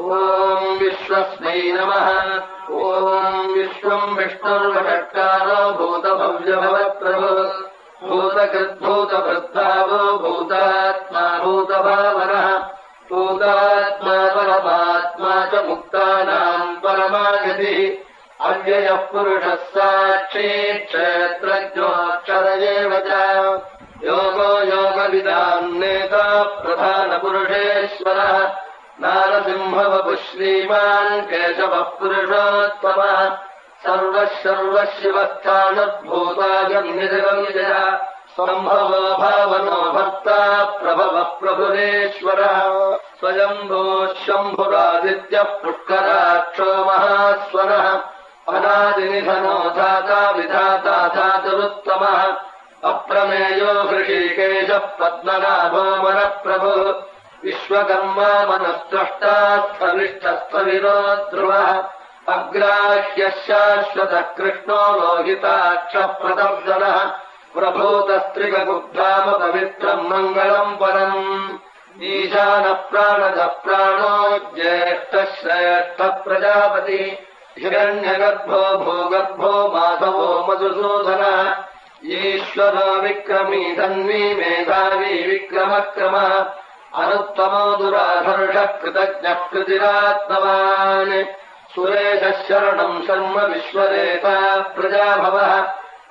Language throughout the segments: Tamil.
ॐ विश्वस्मै नमः ॐ विश्वम् विष्णुर्वषट्कारो भूतभव्यभवप्रभु भूतकृद्भूतभृद्भावो भूतात्मा भूतभावनः भूतात्मा परमात्मा च मुक्तानाम् परमागतिः अव्ययः पुरुषः साक्षी क्षेत्रज्ञोऽक्षर एव च योगो योगविदाम् नेता प्रधानपुरुषेश्वरः नारसिंहवपुः श्रीमान् केशवः पुरुषोत्तमः। सर्वः सर्वः शिवस्थानद्भूतागम्यजगम्यजः सम्भवो भावनो भक्ता प्रभवः प्रभुरेश्वरः। स्वयम्भोः शम्भुरादित्यः पुष्कराक्षो महास्वरः। अनादिनिधनो धाता विधाता धातुरुत्तमः। अप्रमेयो हृषीकेशः पद्मनाभो मनप्रभुः विश्वकर्मा मनस्त्रष्टास्थविष्टस्थविरो ध्रुवः अग्राह्यः शाश्वतः कृष्णो लोहिताक्षः प्रदर्शनः प्रभूतस्त्रिगुब्धाम पवित्रम् मङ्गलम् परम् ईशानः प्राणदः प्राणो ज्येष्ठः श्रेष्ठः प्रजापति हिरण्यगर्भो भूगर्भो माधवो मधुसूदनः ईश्वरो विक्रमी धन्वी मेधावी विक्रमक्रमः अनुत्तमो दुराधर्षः कृतज्ञः कृतिरात्मवान् सुरेशः शरणम् शर्म विश्वरेता प्रजाभवः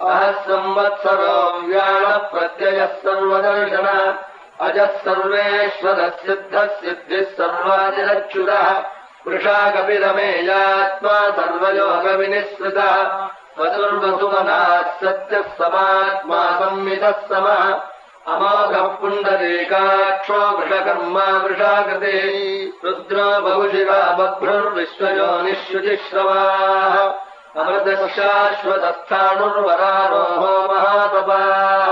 अहः संवत्सरो व्याळः प्रत्ययः सर्वदर्शनः अजः सर्वेश्वरः सिद्धः सिद्धिः सर्वादिरच्युतः वृषाकपिरमेयात्मा सर्वयोगविनिःसृतः वधुर्वसुमनाः सत्यः समात्मा संवितः समः अमोघः पुण्डरीकाक्षो वृषकर्मा वृषाकृते रुद्रो बहुशिरा बभ्रुर्विश्वयोनिःशुचिश्रवाः अमृतः शाश्वतस्थाणुर्वरारोहो महातपाः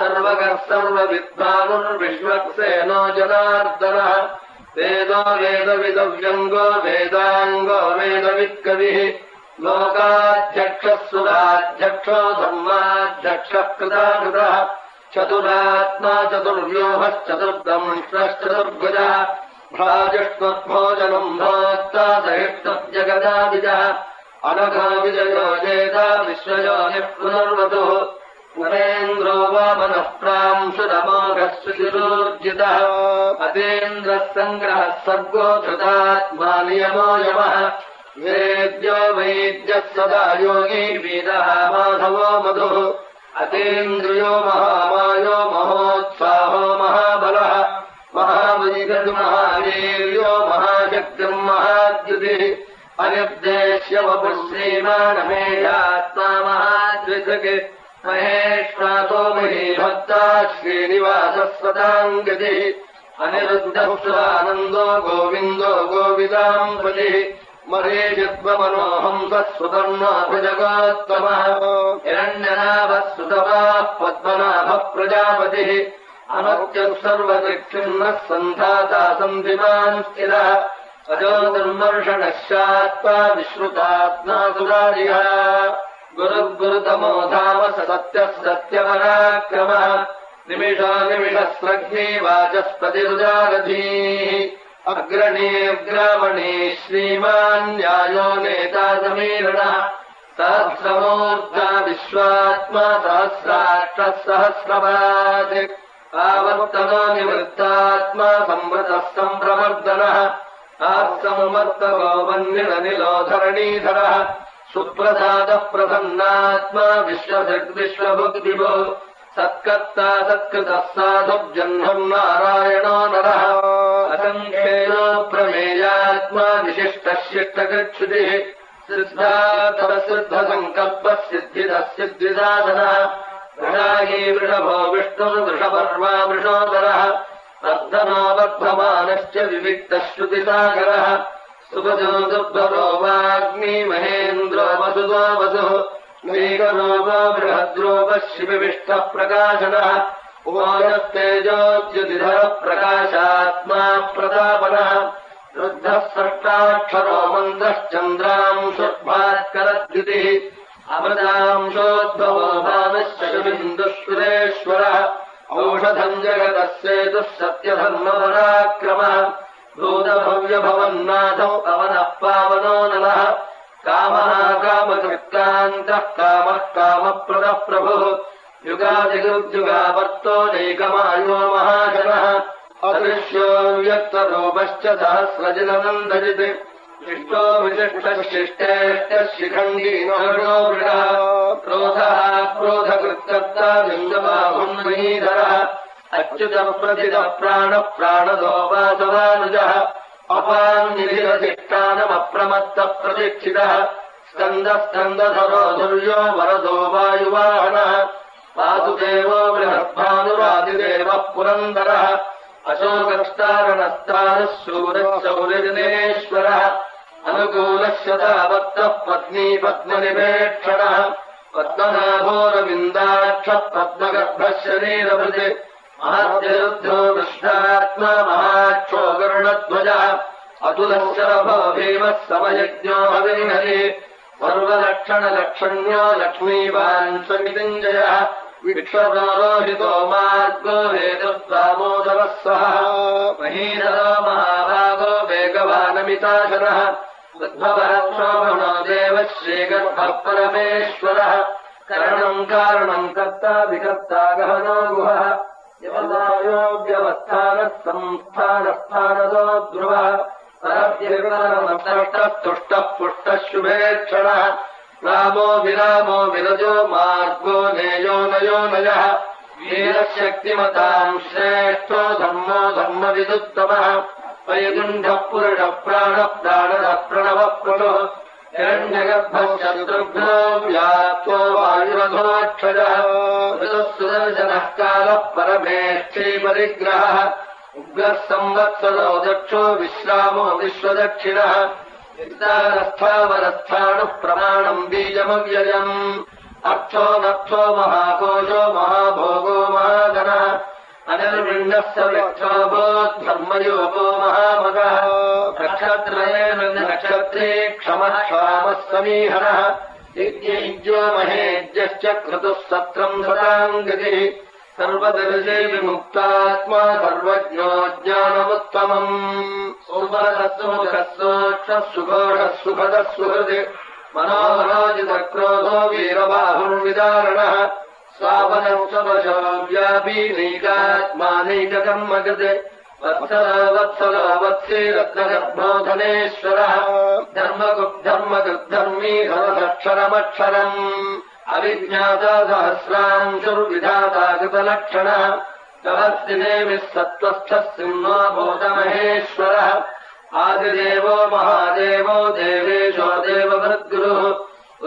सर्वगः सर्वविद्वानुर्विश्वक्सेनो जनार्दनः वेदो वेदविदव्यङ्गो वेदाङ्गो वेदवित्कविः लोकाध्यक्षः सुराध्यक्षो धर्माध्यक्षः कृताकृतः चतुरात्मा चतुर्व्यूहश्चतुर्दंश्रश्चतुर्भुजः भ्राजष्वद्भोजनम् भोक्ता सहिष्णुजगदादिजः अनघो विजयो जेता विश्वयोनिः पुनर्वतुः नरेन्द्रो वामनः प्रांशुरमोघश्रुतिरोर्जितः अतीन्द्रः सङ्ग्रहः सर्गो धृतात्मा नियमो यमः। वेद्यो वैद्यः सदा योगी वीरः माधवो मधुः अतीन्द्रियो महामायो महोत्साहो महाबलः महावैगतु महावीर्यो महाशक्तिम् महाद्युतिः अनिर्देश्य वपुः श्रीमानमेयात्मा महाद्विषक् महेश्वासो महीभक्ता श्रीनिवासः सदाङ्गतिः अनिरुद्धः स्वानन्दो गोविन्दो सुवर्णाभुजगोत्तमः हिरण्यनाभः सुतवाः पद्मनाभः प्रजापतिः अमत्यः सर्वदिक्षिन्नः सन्धाता सन्धिमान् स्थिरः अजो दुर्मर्षणः शात्मा विश्रुतात्मा सुरारिः गुरुर्गुरुतमो धाम स सत्यः सत्यपराक्रमः। निमिषो निमिषस्रग्नी वाचस्पतिरुदारधीः अग्रणेऽग्रामणे श्रीमान्यायो समीरणः सहस्रमोर्जा विश्वात्मा सहस्राष्टसहस्रवावर्तना निवृत्तात्मा संवृतः सम्प्रवर्धनः आत्समुमर्तवो सम्प्रमर्दनः सुप्रसादः प्रसन्नात्मा विश्वविश्वभुग्दिभो सत्कर्ता सत्कृतः साधुर्जह्नम् नारायणो नरः असङ्ख्येनो प्रमेयात्मा विशिष्टः शिष्टकृच्छुतिः सिद्धार्थसिद्धसङ्कल्पः सिद्धिदः सिद्धिसाधनः वृषाही वृषभो विष्णुर्वृषपर्वा वृषोदरः वर्धनो वर्धमानश्च विविक्तः श्रुतिसागरः सुभजो दुर्भरो वाग्मी महेन्द्रो वसुदो वसुः नैकरोगो बृहद्रोगः शिविविष्टः प्रकाशनः उमायस्तेजोद्युतिधरः प्रकाशात्मा प्रतापनः रुद्धः सष्टाक्षरो मन्द्रश्चन्द्रांशुर्भास्करद्युतिः अमृतांशोद्भवो भानश्चबिन्दुः सुरेश्वरः औषधम् जगतः सेतुः सत्यधर्मपराक्रमः भूतभव्यभवन्नाथौ पवनः पावनो नलः कामः कामकृत्कान्तः कामः कामप्रदः प्रभुः। युगादिगुर्युगावर्तो नैकमायो महाजनः। अदृश्यो व्यक्तरूपश्च सहस्रजननन्दजित्। शिष्टो विशिष्टशिष्टेष्टशिखण्डीनो वृणः क्रोधः क्रोधकृत्कर्ता लिङ्गबाहुन्महीधरः अच्युतः प्रतितः प्राणः प्राणदो वासवानुजः अपान्निधिरधिष्ठानमप्रमत्तः प्रतीक्षितः स्कन्दः स्कन्दधरो धुर्यो वरदो वायुवाहनः वासुदेवो बृहद्भानुरादिदेवः पुरन्दरः अशोकस्तारणस्तारः शूरः शौर्यजनेश्वरः अनुकूलस्य तावत्तः पत्नी पद्मनिवेक्षणः पद्मनाभोरविन्दाक्षः पद्मगर्भः शरीरभृते महत्ययुद्धो विष्णात्मा महाक्षो गरुणध्वजः अतुलशरभो भीमः समयज्ञो हविर्हरि सर्वलक्षणलक्षण्यो लक्ष्मीवान् समितिञ्जयः विक्षरोहितो मार्गो वेददामोदरः सह महीधरो महाभागो वेगवानमिताशनः उद्भवरक्षोभणो देवः श्रीगर्भः परमेश्वरः करणम् कारणम् कर्ता विकर्ता गहनो गुहः व्यवस्थानः संस्थानस्थानदो ध्रुवः परव्यस्तुष्टः पुष्टः शुभेक्षणः रामो विरामो विरजो मार्गो नेयो नयो नयः वीरशक्तिमताम् श्रेष्ठो धर्मो धर्मविदुत्तमः वैकुण्ठः पुरुषः प्राणः प्राणः प्रणवः प्रणुः हिरण्यगर्भः शत्रुघ्नो व्याप्तो वायुरधोक्षजः ऋतुः सुदर्शनः कालः परमेष्ठी परिग्रहः उग्रः संवत्सरो दक्षो विश्रामो विश्वदक्षिणः स्थावरस्थाणुः प्रमाणम् बीजमव्ययम् अर्थो नर्थो महाकोशो महाभोगो महागणः अनिर्विण्णस्य वृक्षोभोद्धर्मयोगो महामगः नक्षत्रयेन नक्षत्रे क्षमः क्षामः समीहरः यज्ञो महेज्यश्च क्रतुः सत्रम् सताम् गतिः सर्वदर्शे विमुक्तात्मा सर्वज्ञो ज्ञानमुत्तमम् सुभरसुमुखस्सोक्षः सुघोषः सुभदः सुहृदि मनोहराजितक्रोधो वीरबाहुर्विदारणः स्वापनौषवशो व्यापी नैकात्मानैककर्मकृते वत्सलो वत्सलो वत्से रत्नगर्भोधनेश्वरः धर्मगुद्धर्मकृद्धर्मी हरसक्षरमक्षरम् अविज्ञाता सहस्रांशुर्विधाता कृतलक्षणः कवस्तिनेमिः सत्त्वस्थः सिंहो भूतमहेश्वरः आदिदेवो महादेवो देवेशो देवभृद्गुरुः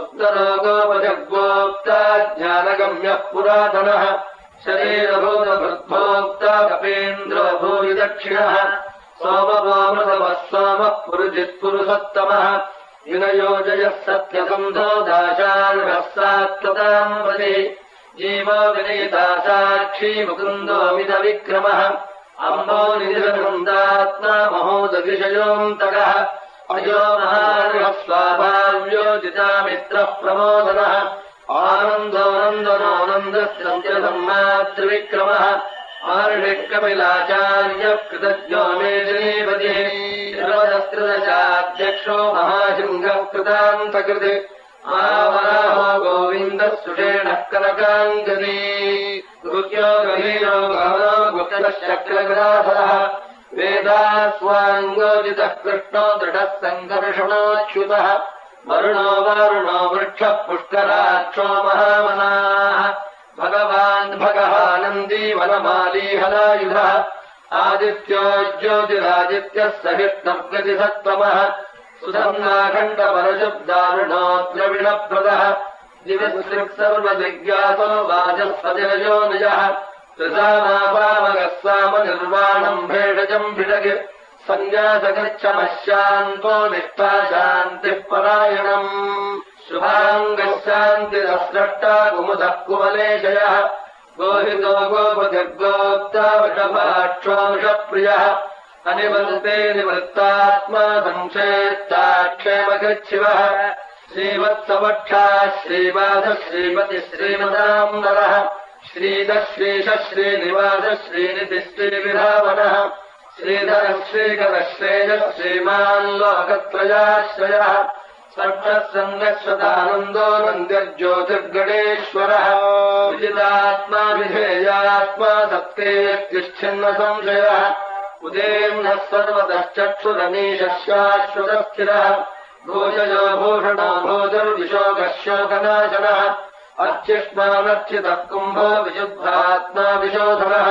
उत्तरो गोपजग्गोक्ता ज्ञानगम्यः पुरातनः शरीरभूतभृद्भोक्ता कपेन्द्रो भूरि दक्षिणः सोमवोमृतमः सोमः पुरुजित्पुरुषोत्तमः विनयोजयः सत्यसन्धो दाशार्हः सात्वताम् वदे जीवो विनयिता साक्षी मुकुन्दोमितविक्रमः अम्बो निजनन्दात्मा महोदविषयोऽन्तकः अजो अयो महाग्रहस्वाभाव्योदितामित्रः प्रमोदनः आनन्दोनन्दनानन्दस्य सन्त्यसम्मातृविक्रमः आर्यकमिलाचार्यकृतज्ञो महाशृङ्गः कृतान्तकृत् आवराहो गोविन्दः सुषेणः कनकाङ्गने गृत्यशक्रग्रासः वेदास्वाङ्गोजितः कृष्णो दृढः सङ्कर्षणोच्युतः वरुणो वारुणो वृक्षः पुष्कराक्षो महामनाः। भगवान् भगवानन्दी वनमाली हलायुधः आदित्यो ज्योतिरादित्यः सहिष्णव्यतिसत्तमः सुधर्माखण्डपरशुब्दारुणो द्रविणप्रदः। दिविसृक् सर्वजिज्ञासो वाजस्पतिरजो निजः त्रिसामापामगः सामनिर्वाणम् भेषजम् भिडग् सन्न्यासगच्छमशान्तो निष्ठा शान्तिः परायणम् शुभाङ्गः शान्तिरस्रष्टा कुमुदः कुमलेशयः गोहितो गोपजर्गोक्ता वृषभाक्षोषप्रियः अनिवन्ते निवृत्तात्मा संक्षेत्ताक्षेमकृच्छिवः श्रीवत्सवक्षा श्रीवासः श्रीमति श्रीमताम् नरः श्रीदः श्रीश श्रीनिवास श्रीनिधि श्रीविधावनः श्रीधरः श्रीकरश्रेयः श्रीमान् लोकत्रयाश्रयः स्पर्शः सङ्गच्छतानन्दो नन्द्यज्योतिर्गणेश्वरः विजितात्मा विधेयात्मा सत्केत्तिष्ठिन्न संशयः उदेम्नः सर्वतश्चक्षुरनीशश्वाश्वतस्थिरः भोजयो भूषणो भोजर्विशोकशोकनाशनः अर्चिष्मानर्चितः कुम्भो विशुद्धात्मा विशोधनः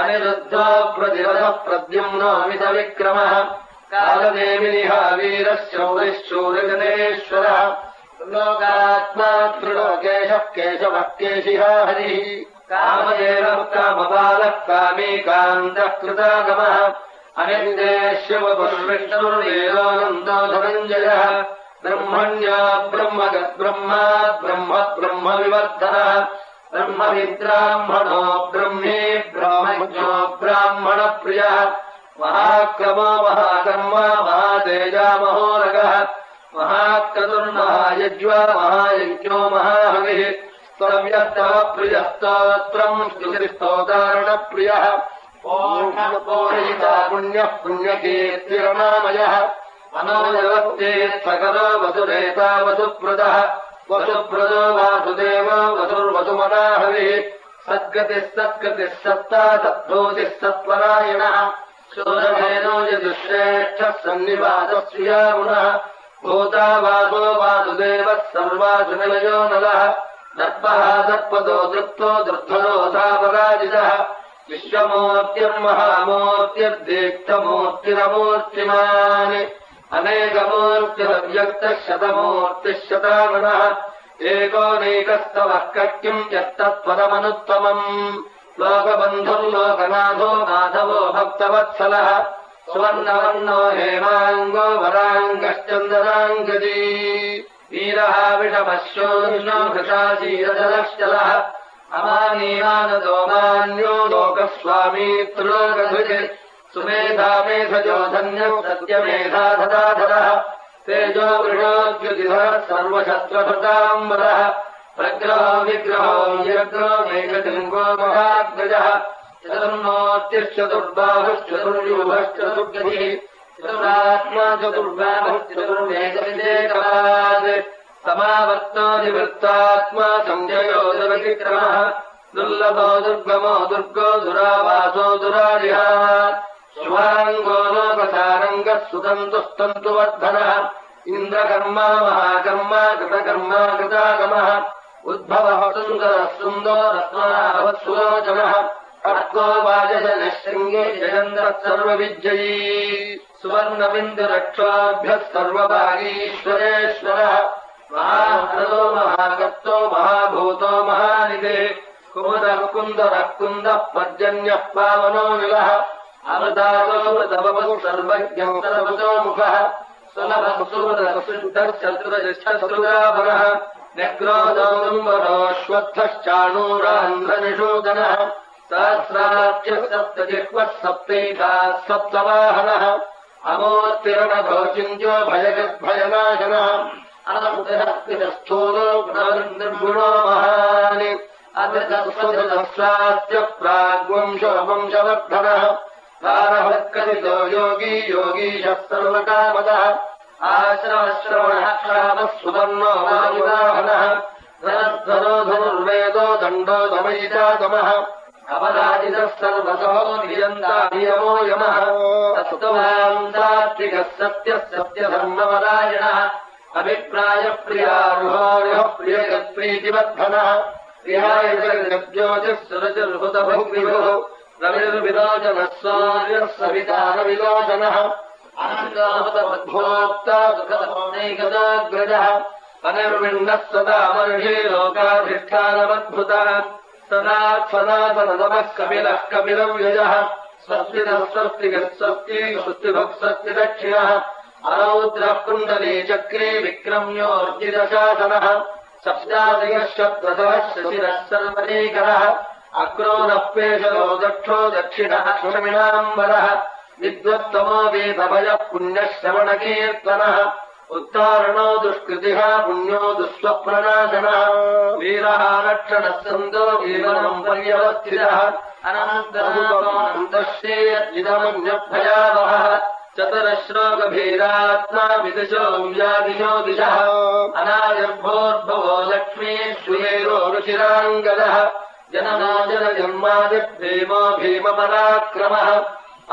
अनिरुद्धो प्रतिरथः प्रद्युम्नो मितविक्रमः कालदेविनिहा वीरश्चौरिश्चूरगणेश्वरः लोकात्मा त्रिलोकेशः केशवः केशिहा हरिः कामदेवः कामबालः कामी कान्तः कृतागमः अनिर्देश्यवपुष्विष्णुर्वेदानन्दो धनञ्जयः ब्रह्मण्या ब्रह्मगद्ब्रह्मा ब्रह्म ब्रह्मविवर्धनः ब्रह्मविद्राह्मणो ब्रह्मे ब्रह्मज्ञो ब्राह्मणप्रियः महाक्रमो महाकर्मा महातेजा महोरगः महाक्रतुर्महायज्वा महायज्ञो महाहविः स्तव्यस्तव प्रियस्तोत्रम् स्तुतिस्तोतारणप्रियः पूर्णपूरयिता पुण्यः पुण्यकीर्तिरनामयः मनोजवत्तेत् सकलो वसुरेता वसुप्रदः वसुप्रदो वासुदेवो वसुर्वसुमनाहविः सद्गतिः सत्कृतिः सत्ता सद्भूतिः सत्परायणः शोधभेनो यदुश्रेष्ठः सन्निवासस्या गुणः भूता वासो वासुदेवः सर्वासुनिलयो नलः दर्पः दर्पदो दृप्तो दृद्धरोधापराजितः विश्वमूर्तिर्महामूर्तिर्दीप्तमूर्तिरमूर्तिमान् अनेकमूर्तिरव्यक्तः शतमूर्तिः शतागुणः एकोनैकस्तवः कट्यम् यत्तत्परमनुत्तमम् लोकबन्धुर्लोकनाथो माधवो भक्तवत्सलः सुवर्णवर्णो हेमाङ्गो वराङ्गश्चन्दनाङ्गजी वीरः विषमश्योष्णो घृताशीरजलश्चलः अमानीमानदो मान्यो लोकस्वामी त्रिलोकधुज सुमेधा मेधजो धन्यः सत्यमेधाधराधरः तेजो वृषोद्युतिधरः सर्वशस्त्रभृताम्बरः प्रग्रहो विग्रहो यग्रो मेघलिङ्गो महाग्रजः चतुर्मूर्तिश्चतुर्बाहुश्चतुर्यूभश्चतुर्गतिः चतुरात्मा चतुर्बाहुश्चतुर्वेदविदेकवात् समावर्तादिवृत्तात्मा सञ्जयोदविक्रमः दुर्लभो दुर्गमो दुर्गो दुरावासो दुरारिः शुभाङ्गो लोकसारङ्गः सुतन्तुस्तन्तुवर्धनः इन्द्रकर्मा महाकर्मा कृतकर्मा कृतागमः उद्भवः सुन्दरः सुन्दरत्मनाभत्सुलोचनः अर्को वाजनः शृङ्गे जयन्द्रः सर्वविजयी सुवर्णबिन्दुरक्षोभ्यः सर्वभागीश्वरेश्वरः महाभ्रतो महाकर्तो महाभूतो महानिधे कुमुदः कुन्दरः कुन्दः पर्जन्यः पावनो निलः అవధాతోముఖురముఖశ్రుతశ్చతురశ్చతురాభర నగ్రోదంబరోష్వత్థాణూరాంధ్రనిషూదన సహస్రాఖ్యసప్తజిహ్వః సప్తైకా సప్తవాహన అమోర్తిరణోచించో భయగద్భయనాశన అనస్థూలో నిర్గుణో మహాని అతిథస్వాద్య ప్రాగ్వంశో వంశవర్ధన अमोत्तिरणभो चिन्त्यो भयगद्भयनाशनः अनन्तस्थूलो निर्गुणो महान् अधृतस्वधृतस्वास्य प्राग्वंशो वंशवर्धनः तारभत्कथितो योगी योगीशः सर्वकामदः आश्रमश्रवणः क्षामः सुवर्णो वायुवाहनः धनध्वरो धनुर्वेदो दण्डो दमयितागमः अपराजितः सर्वतो नियन्ता नियमो यमः तत्त्वान्तात्विकः सत्यः सत्यधर्मपरायणः अभिप्रायप्रियारुहोरिः प्रियगत्प्रीतिवर्धनः प्रियाय जगज्योतिः सुरजर्हुतभुग्विभुः रविर्विलोचनः सूर्यः सवितारविलोचनः अनन्दामतमद्भोक्ता सुखदमनैकदाग्रजः अनिर्विण्णः सदा मर्षे लोकाधिष्ठानमद्भुतः सदा सनातनतमः कपिलः कपिलव्ययः स्वस्तिनः स्वस्तिगः स्वस्ति स्वस्तिभः स्वस्तिदक्षिणः अरौद्रः कुण्डली चक्रे विक्रम्योर्जितशासनः सप्तादयः शब्दतः शशिरः सर्वनेकरः अक्रोनः पेशलो दक्षो दक्षिणः क्षमिणाम्बरः विद्वत्तमो वेदभयः पुण्यः श्रवणकीर्तनः उत्तारणो दुष्कृतिः पुण्यो दुःस्वप्रणाशनः वीरः रक्षणः सन्दो जीवनम् पर्यवस्थितः अनन्तश्चेयद्विदमन्यभयावहः चतुरश्लोकभीरात्मा विदिशो व्यादिशो दिशः अनाजर्भोर्भवो लक्ष्मी श्रुयेरो ऋषिराङ्गदः जननो जनजन्मादिर्भीमो भीमपराक्रमः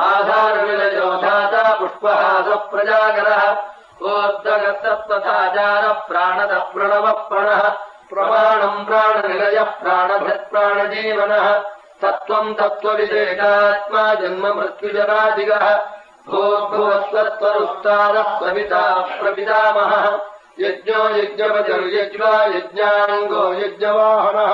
आधारविलयो धाता पुष्पहासः प्रजागरः ओद्दगतत्तथाचार प्राणदः प्रणवः प्रणः प्रमाणम् प्राणनिलयः प्राणभत् प्राणजीवनः तत्त्वम् तत्त्वविशेषात्मा जन्म मृत्युजरादिगः भूर्भुवस्वत्वरुत्तारः सविता प्रपितामहः यज्ञो यज्ञवचर्यज्वा यज्ञाङ्गो यज्ञवाहनः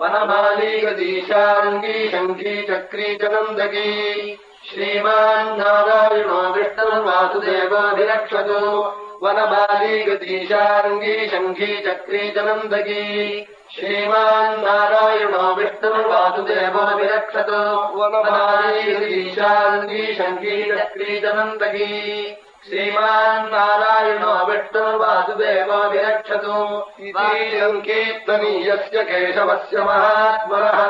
वनमालीगदीशाङ्गी शङ्खी चक्री च नन्दकी श्रीमान्नारायणो विष्णुर्वासुदेवोऽभिरक्षतु वनमालीगदीशाङ्गी शङ्खी चक्री च नन्दकी श्रीमान्नारायणो विष्णुर्वासुदेवोऽभिरक्षतु वनमालीगदीशाङ्गी शङ्खी चक्री च नन्दकी श्रीमान्नारायणो विष्णुर्वासुदेवोऽभिरक्षतु इतीयम् कीर्तनीयस्य केशवस्य महात्मनः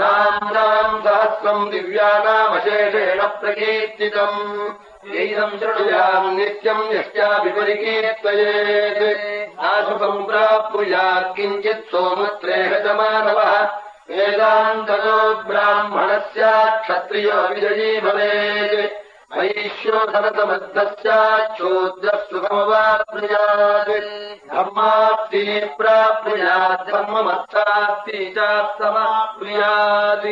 नाम्नाम् सहस्रम् दिव्यानामशेषेण प्रकीर्तितम् यैदम् शृणुयाम् नित्यम् यश्चापि परिकीर्तयेत् नाशुकम् प्राप्नुयात् किञ्चित् सोमुत्रेह च मानवः वेदान्ततो ब्राह्मणस्यात् क्षत्रियो विजयी भवेत् वैश्योधनसमद्धस्याच्छूद्रः सुखमवाप्नुयात् धर्माप्ति प्राप्नुयात् धर्ममर्थाप्ति चाप्तमाप्नुयात्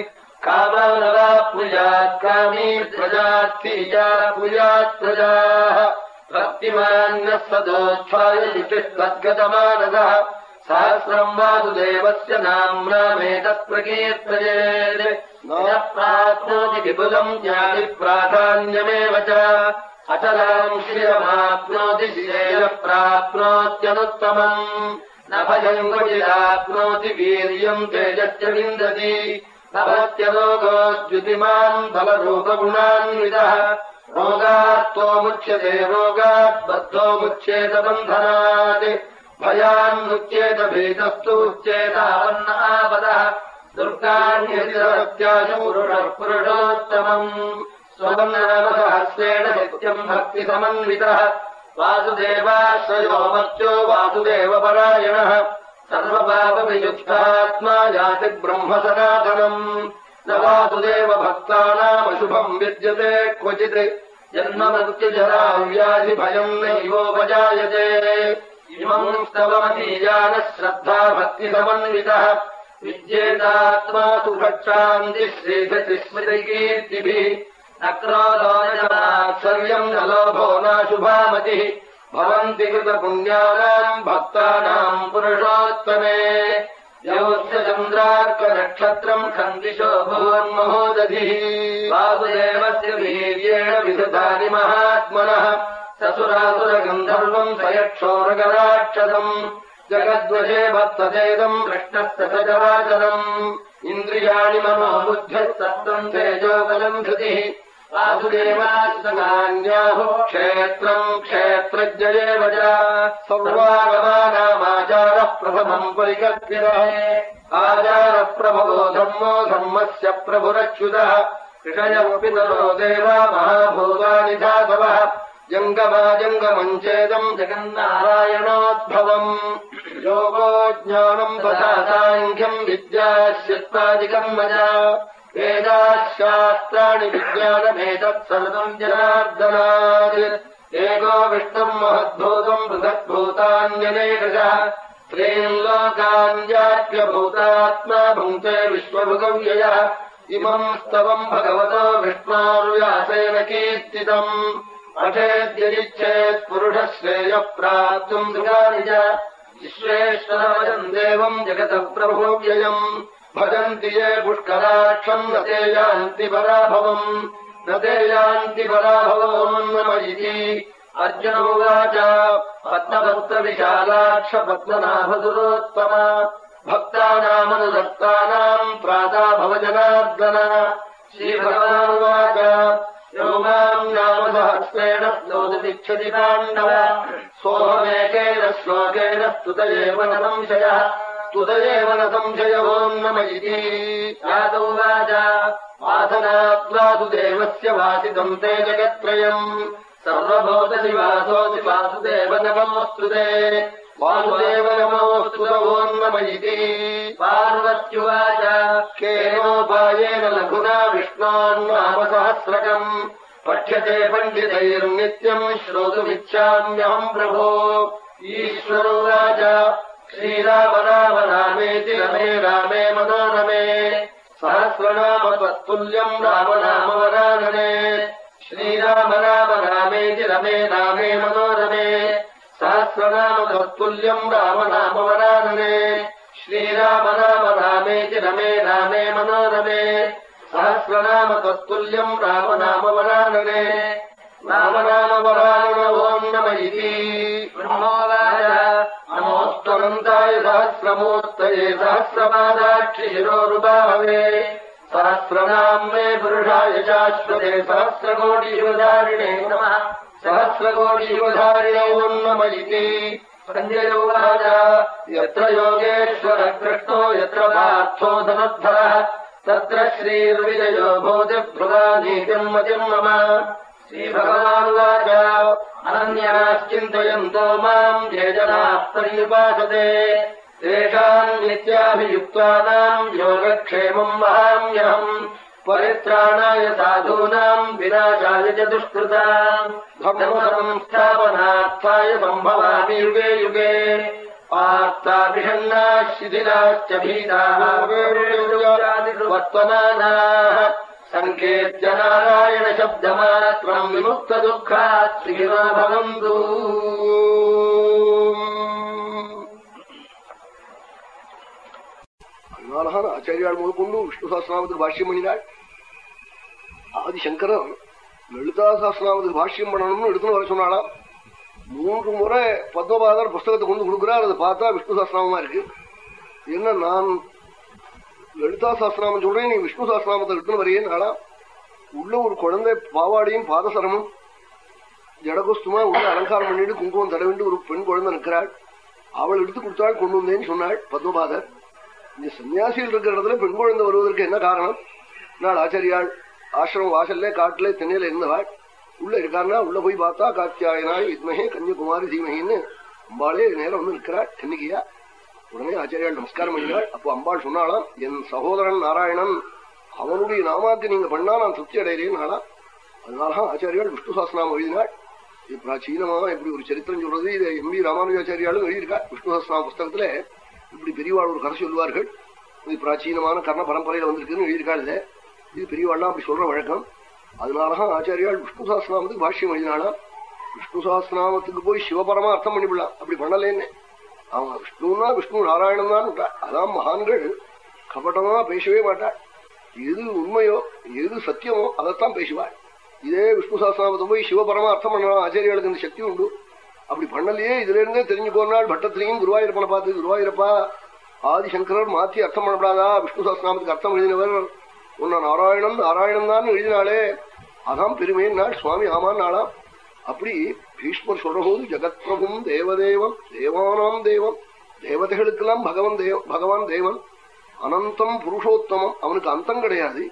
कामानवाप्नुयात् कामी प्रजाप्ति चाप्नुयात् प्रजाः भक्तिमान्यः सदोत्थाय तद्गतमानदः सहस्रम् वासुदेवस्य नाम्नामेतत् प्रकीर्तयेत् न प्राप्नोति विपुलम् ज्ञातिप्राधान्यमेव च अचलाम् श्रियमाप्नोति श्रेयः प्राप्नोत्यनुत्तमम् न भयम् क्वचिदाप्नोति वीर्यम् तेजश्च विन्दति भवत्यरोगो द्युतिमान् बलरूपगुणान्वितः रोगात्त्वमुच्यते रोगात् बद्धो मुच्येत बन्धनात् भयान्मुच्येत भीतस्तु उच्येतावन्न आपदः दुर्गान्यतिरत्याशु पुरुषः पुरुषोत्तमम् स्वनामसहस्रेण नित्यम् भक्तिसमन्वितः वासुदेवाश्रयो मर्त्यो वासुदेवपरायणः सर्वपापवियुक्तात्मा याति ब्रह्म सनातनम् न वासुदेव भक्तानामशुभम् विद्यते क्वचित् जन्म मृत्युजरा व्याधिभयम् नैवोपजायते इमम् स्तवमतीजानः श्रद्धा भक्तिसमन्वितः विद्येतात्मा सुभक्षान्तिः श्रीधतिस्मृतिकीर्तिभिः न क्रोधो न लोभो नाशुभामतिः भवन्ति कृतपुण्यानाम् भक्तानाम् पुरुषोत्तमे। योस्य चन्द्रार्कनक्षत्रम् खन्दिशो भुवन्महोदधिः। वासुदेवस्य वीर्येण विदधानि महात्मनः ससुरासुरगन्धर्वम् सयक्षोरगराक्षसम् जगद्वशे भक्तचेदम् कृष्णस्य सचराचरम् इन्द्रियाणि मनो बुद्ध्यस्तम् तेजोबलम् धृतिः वासुदेवास्तनान्याहुः क्षेत्रम् च सर्वागमानामाचारः प्रथमम् परिकल्प्यते। आचारप्रभवो धर्मो धर्मस्य प्रभुरच्युतः। ऋषयमपि तरो देवा महाभूतानि धातवः जङ्गमाजङ्गमम् चेदम् जगन्नारायणोद्भवम् योगो ज्ञानम् तथा साङ्ख्यम् विद्याश्चित्तादिकम् मजा वेदाशास्त्राणि विज्ञानमेतत् सर्वम् जनार्दनात् एको विष्णुम् महद्भूतम् पृथग्भूतान्यनेकशः त्रीन् लोकान्याप्यभूतात्मा भुङ्क्ते विश्वभुगव्ययः इमम् स्तवम् भगवतो विष्णोर्व्यासेन कीर्तितम् अथेद्यजिच्छेत् पुरुषश्रेयः प्राप्तुम् दृगानि च विश्वेश्वरमजम् देवम् जगतः प्रभोव्ययम् भजन्ति ये पुष्कराक्षम् न ते यान्ति पराभवम् न ते यान्ति पराभवोन्नमयिति अर्जुन उवाच पद्मभक्तविशालाक्ष पद्मनाभसुरोत्तम भक्तानामनुदत्तानाम् प्राता भवजनार्दन श्रीभगवानुवाच यो माम् नाम सहस्रेण स्तोदतिच्छति पाण्डव सोऽहमेकेन श्लोकेन स्तुत एव न संशयः स्तुत एव न संशयोन्नम इति यादौवाच वासनाद्वासुदेवस्य वासितम् ते जगत्त्रयम् सर्वभूतनिवासोऽसि वासुदेव नमोऽस्तुते वासुदेव नमोऽस्तुतवोन्नम इति पार्वत्युवाच केनोपायेन लघुना विष्णोन्नाम सहस्रकम् पठ्यते पण्डितैर्नित्यम् श्रोतुमिच्छाम्यहम् प्रभो ईश्वरोवाच श्रीराम राम रामेति रमे रामे मनोरमे सहस्रनाम त्वत्तुल्यम् राम नाम वरानने श्रीराम राम रामेति रमे रामे मनोरमे सहस्रनाम त्वत्तुल्यम् राम नाम वरानने श्रीराम राम रामेति रमे रामे मनोरमे सहस्रनाम त्वत्तुल्यम् राम नाम वरानने राम नाम वरानन ओम् नम इति ब्रह्मोवाच नमोऽस्त्वनन्ताय सहस्रमूर्तये सहस्रपादाक्षिशिरोरुबाहवे सहस्रनाम्ने पुरुषाय शाश्वते सहस्रकोटिशिवधारिणे नमः सहस्रकोटिशिवधारिणे ओम् नम इति उवाच यत्र योगेश्वर कृष्णो यत्र पार्थो धनुद्धरः तत्र श्रीर्विजयो भूतिभ्रुवानीतिम् मतिम् मम। श्रीभगवानुवाच अनन्याश्चिन्तयन्तो माम् ये जनाः पर्युपासते तेषाम् नित्याभियुक्तानाम् योगक्षेमम् वहाम्यहम् परित्राणाय साधूनाम् विनाशाय च दुष्कृताम् धर्मसंस्थापनार्थाय सम्भवामि युगे युगे पार्थाभिषण्णाः शिथिलाश्च भीताः वर्तमानाः सङ्केत्य नारायणशब्दमात्रम् विमुक्तदुःखात् श्रीनो भवन्तु அதனாலதான் ஆச்சாரியால் முதற்கொண்டு விஷ்ணு சாஸ்திராமத்துக்கு பாஷ்யம் பண்ணினாள் ஆதிசங்கரன் லலிதா சாஸ்திராமத்துக்கு பாஷ்யம் பண்ணணும்னு எடுத்துன்னு வர சொன்னாலாம் மூன்று முறை பத்மபாதர் புஸ்தகத்தை கொண்டு கொடுக்குறார் அதை பார்த்தா விஷ்ணு சாஸ்திராமமா இருக்கு என்ன நான் லலிதா சாஸ்திராமம் சொல்றேன் நீ விஷ்ணு சாஸ்திராமத்தை எடுத்துன்னு வரையேன்னு ஆளா உள்ள ஒரு குழந்தை பாவாடையும் பாதசரமும் ஜடகோஸ்துமா உள்ள அலங்காரம் பண்ணிட்டு குங்குமம் தடவிண்டு ஒரு பெண் குழந்தை நிற்கிறாள் அவள் எடுத்து கொடுத்தாள் கொண்டு வந்தேன்னு சொன்னாள் பத்மபாதர் இந்த சன்னியாசியில் இருக்கிற இடத்துல பெண் குழந்தை வருவதற்கு என்ன காரணம்? நாள் ஆச்சாரியாள் ஆசிரமம் வாசல்ல காட்டுல தென்னையில இருந்தவாள் உள்ள இருக்காருன்னா உள்ள போய் பார்த்தா காத்தியாயனாய் வித்மகே கன்னியகுமாரி தீமகின்னு அம்பாளே நேரம் வந்து இருக்கிறா தென்னிக்கையா உடனே ஆச்சாரியால் நமஸ்காரம் பண்ணினாள் அப்போ அம்பாள் சொன்னாலாம் என் சகோதரன் நாராயணன் அவனுடைய நாமாத்தை நீங்க பண்ணா நான் திருப்தி அடையிறேன்னாளா அதனால அதனாலதான் ஆச்சாரியால் விஷ்ணு சாஸ்திரம் எழுதினாள். இது பிராச்சீனமா இப்படி ஒரு சரித்திரம் சொல்றது இதை எம் வி ராமானுஜாச்சாரியாலும் எழுதியிருக்கா விஷ்ணு சாஸ்திரம் புஸ்தகத்துல இப்படி பெரியவாள் ஒரு கதை சொல்லுவார்கள். இது பிராச்சீனமான கர்ண பரம்பரையில வந்திருக்குன்னு எழுதியிருக்காள் இது. பெரியவாள்லாம் அப்படி சொல்ற வழக்கம். அதனாலதான் ஆச்சாரியால் விஷ்ணு சாஸ்திரநாமத்துக்கு பாஷ்யம் எழுதினாலாம் விஷ்ணு சாஸ்திரநாமத்துக்கு போய் சிவபரமா அர்த்தம் பண்ணிவிடலாம் அப்படி பண்ணலேன்னு. அவங்க விஷ்ணுன்னா விஷ்ணு நாராயணன் தான் விட்டா அதான் மகான்கள். கபட்டமா பேசவே மாட்டாள். எது உண்மையோ எது சத்தியமோ அதைத்தான் பேசுவாள். இதே விஷ்ணு சாஸ்திரநாமத்தை போய் சிவபரமா அர்த்தம் பண்ணலாம். ஆச்சாரியாளுக்கு இந்த சக்தி உண்டு. அப்படி பண்ணலையே இதுல இருந்தே தெரிஞ்சு போனாள் பட்டத்திலையும் குருவாயூரப்பனை பார்த்து குருவாயூரப்பா ஆதிசங்கரர் மாத்தி அர்த்தம் பண்ணப்படாதா? விஷ்ணு சாஸ்திரநாமத்துக்கு அர்த்தம் எழுதினவர். உன்ன நாராயணன் நாராயணன் தான் எழுதினாலே அதான் பெருமைன்னாள் சுவாமி ஆமான் நாளா அப்படி பீஷ்மர் சொல்றபோது ஜெகத்பிரபும் தேவதேவம் தேவானாம் தேவம் தேவதைகளுக்கெல்லாம் பகவன் தேவ பகவான் தேவன் அனந்தம் புருஷோத்தமம். அவனுக்கு அந்தம் கிடையாது.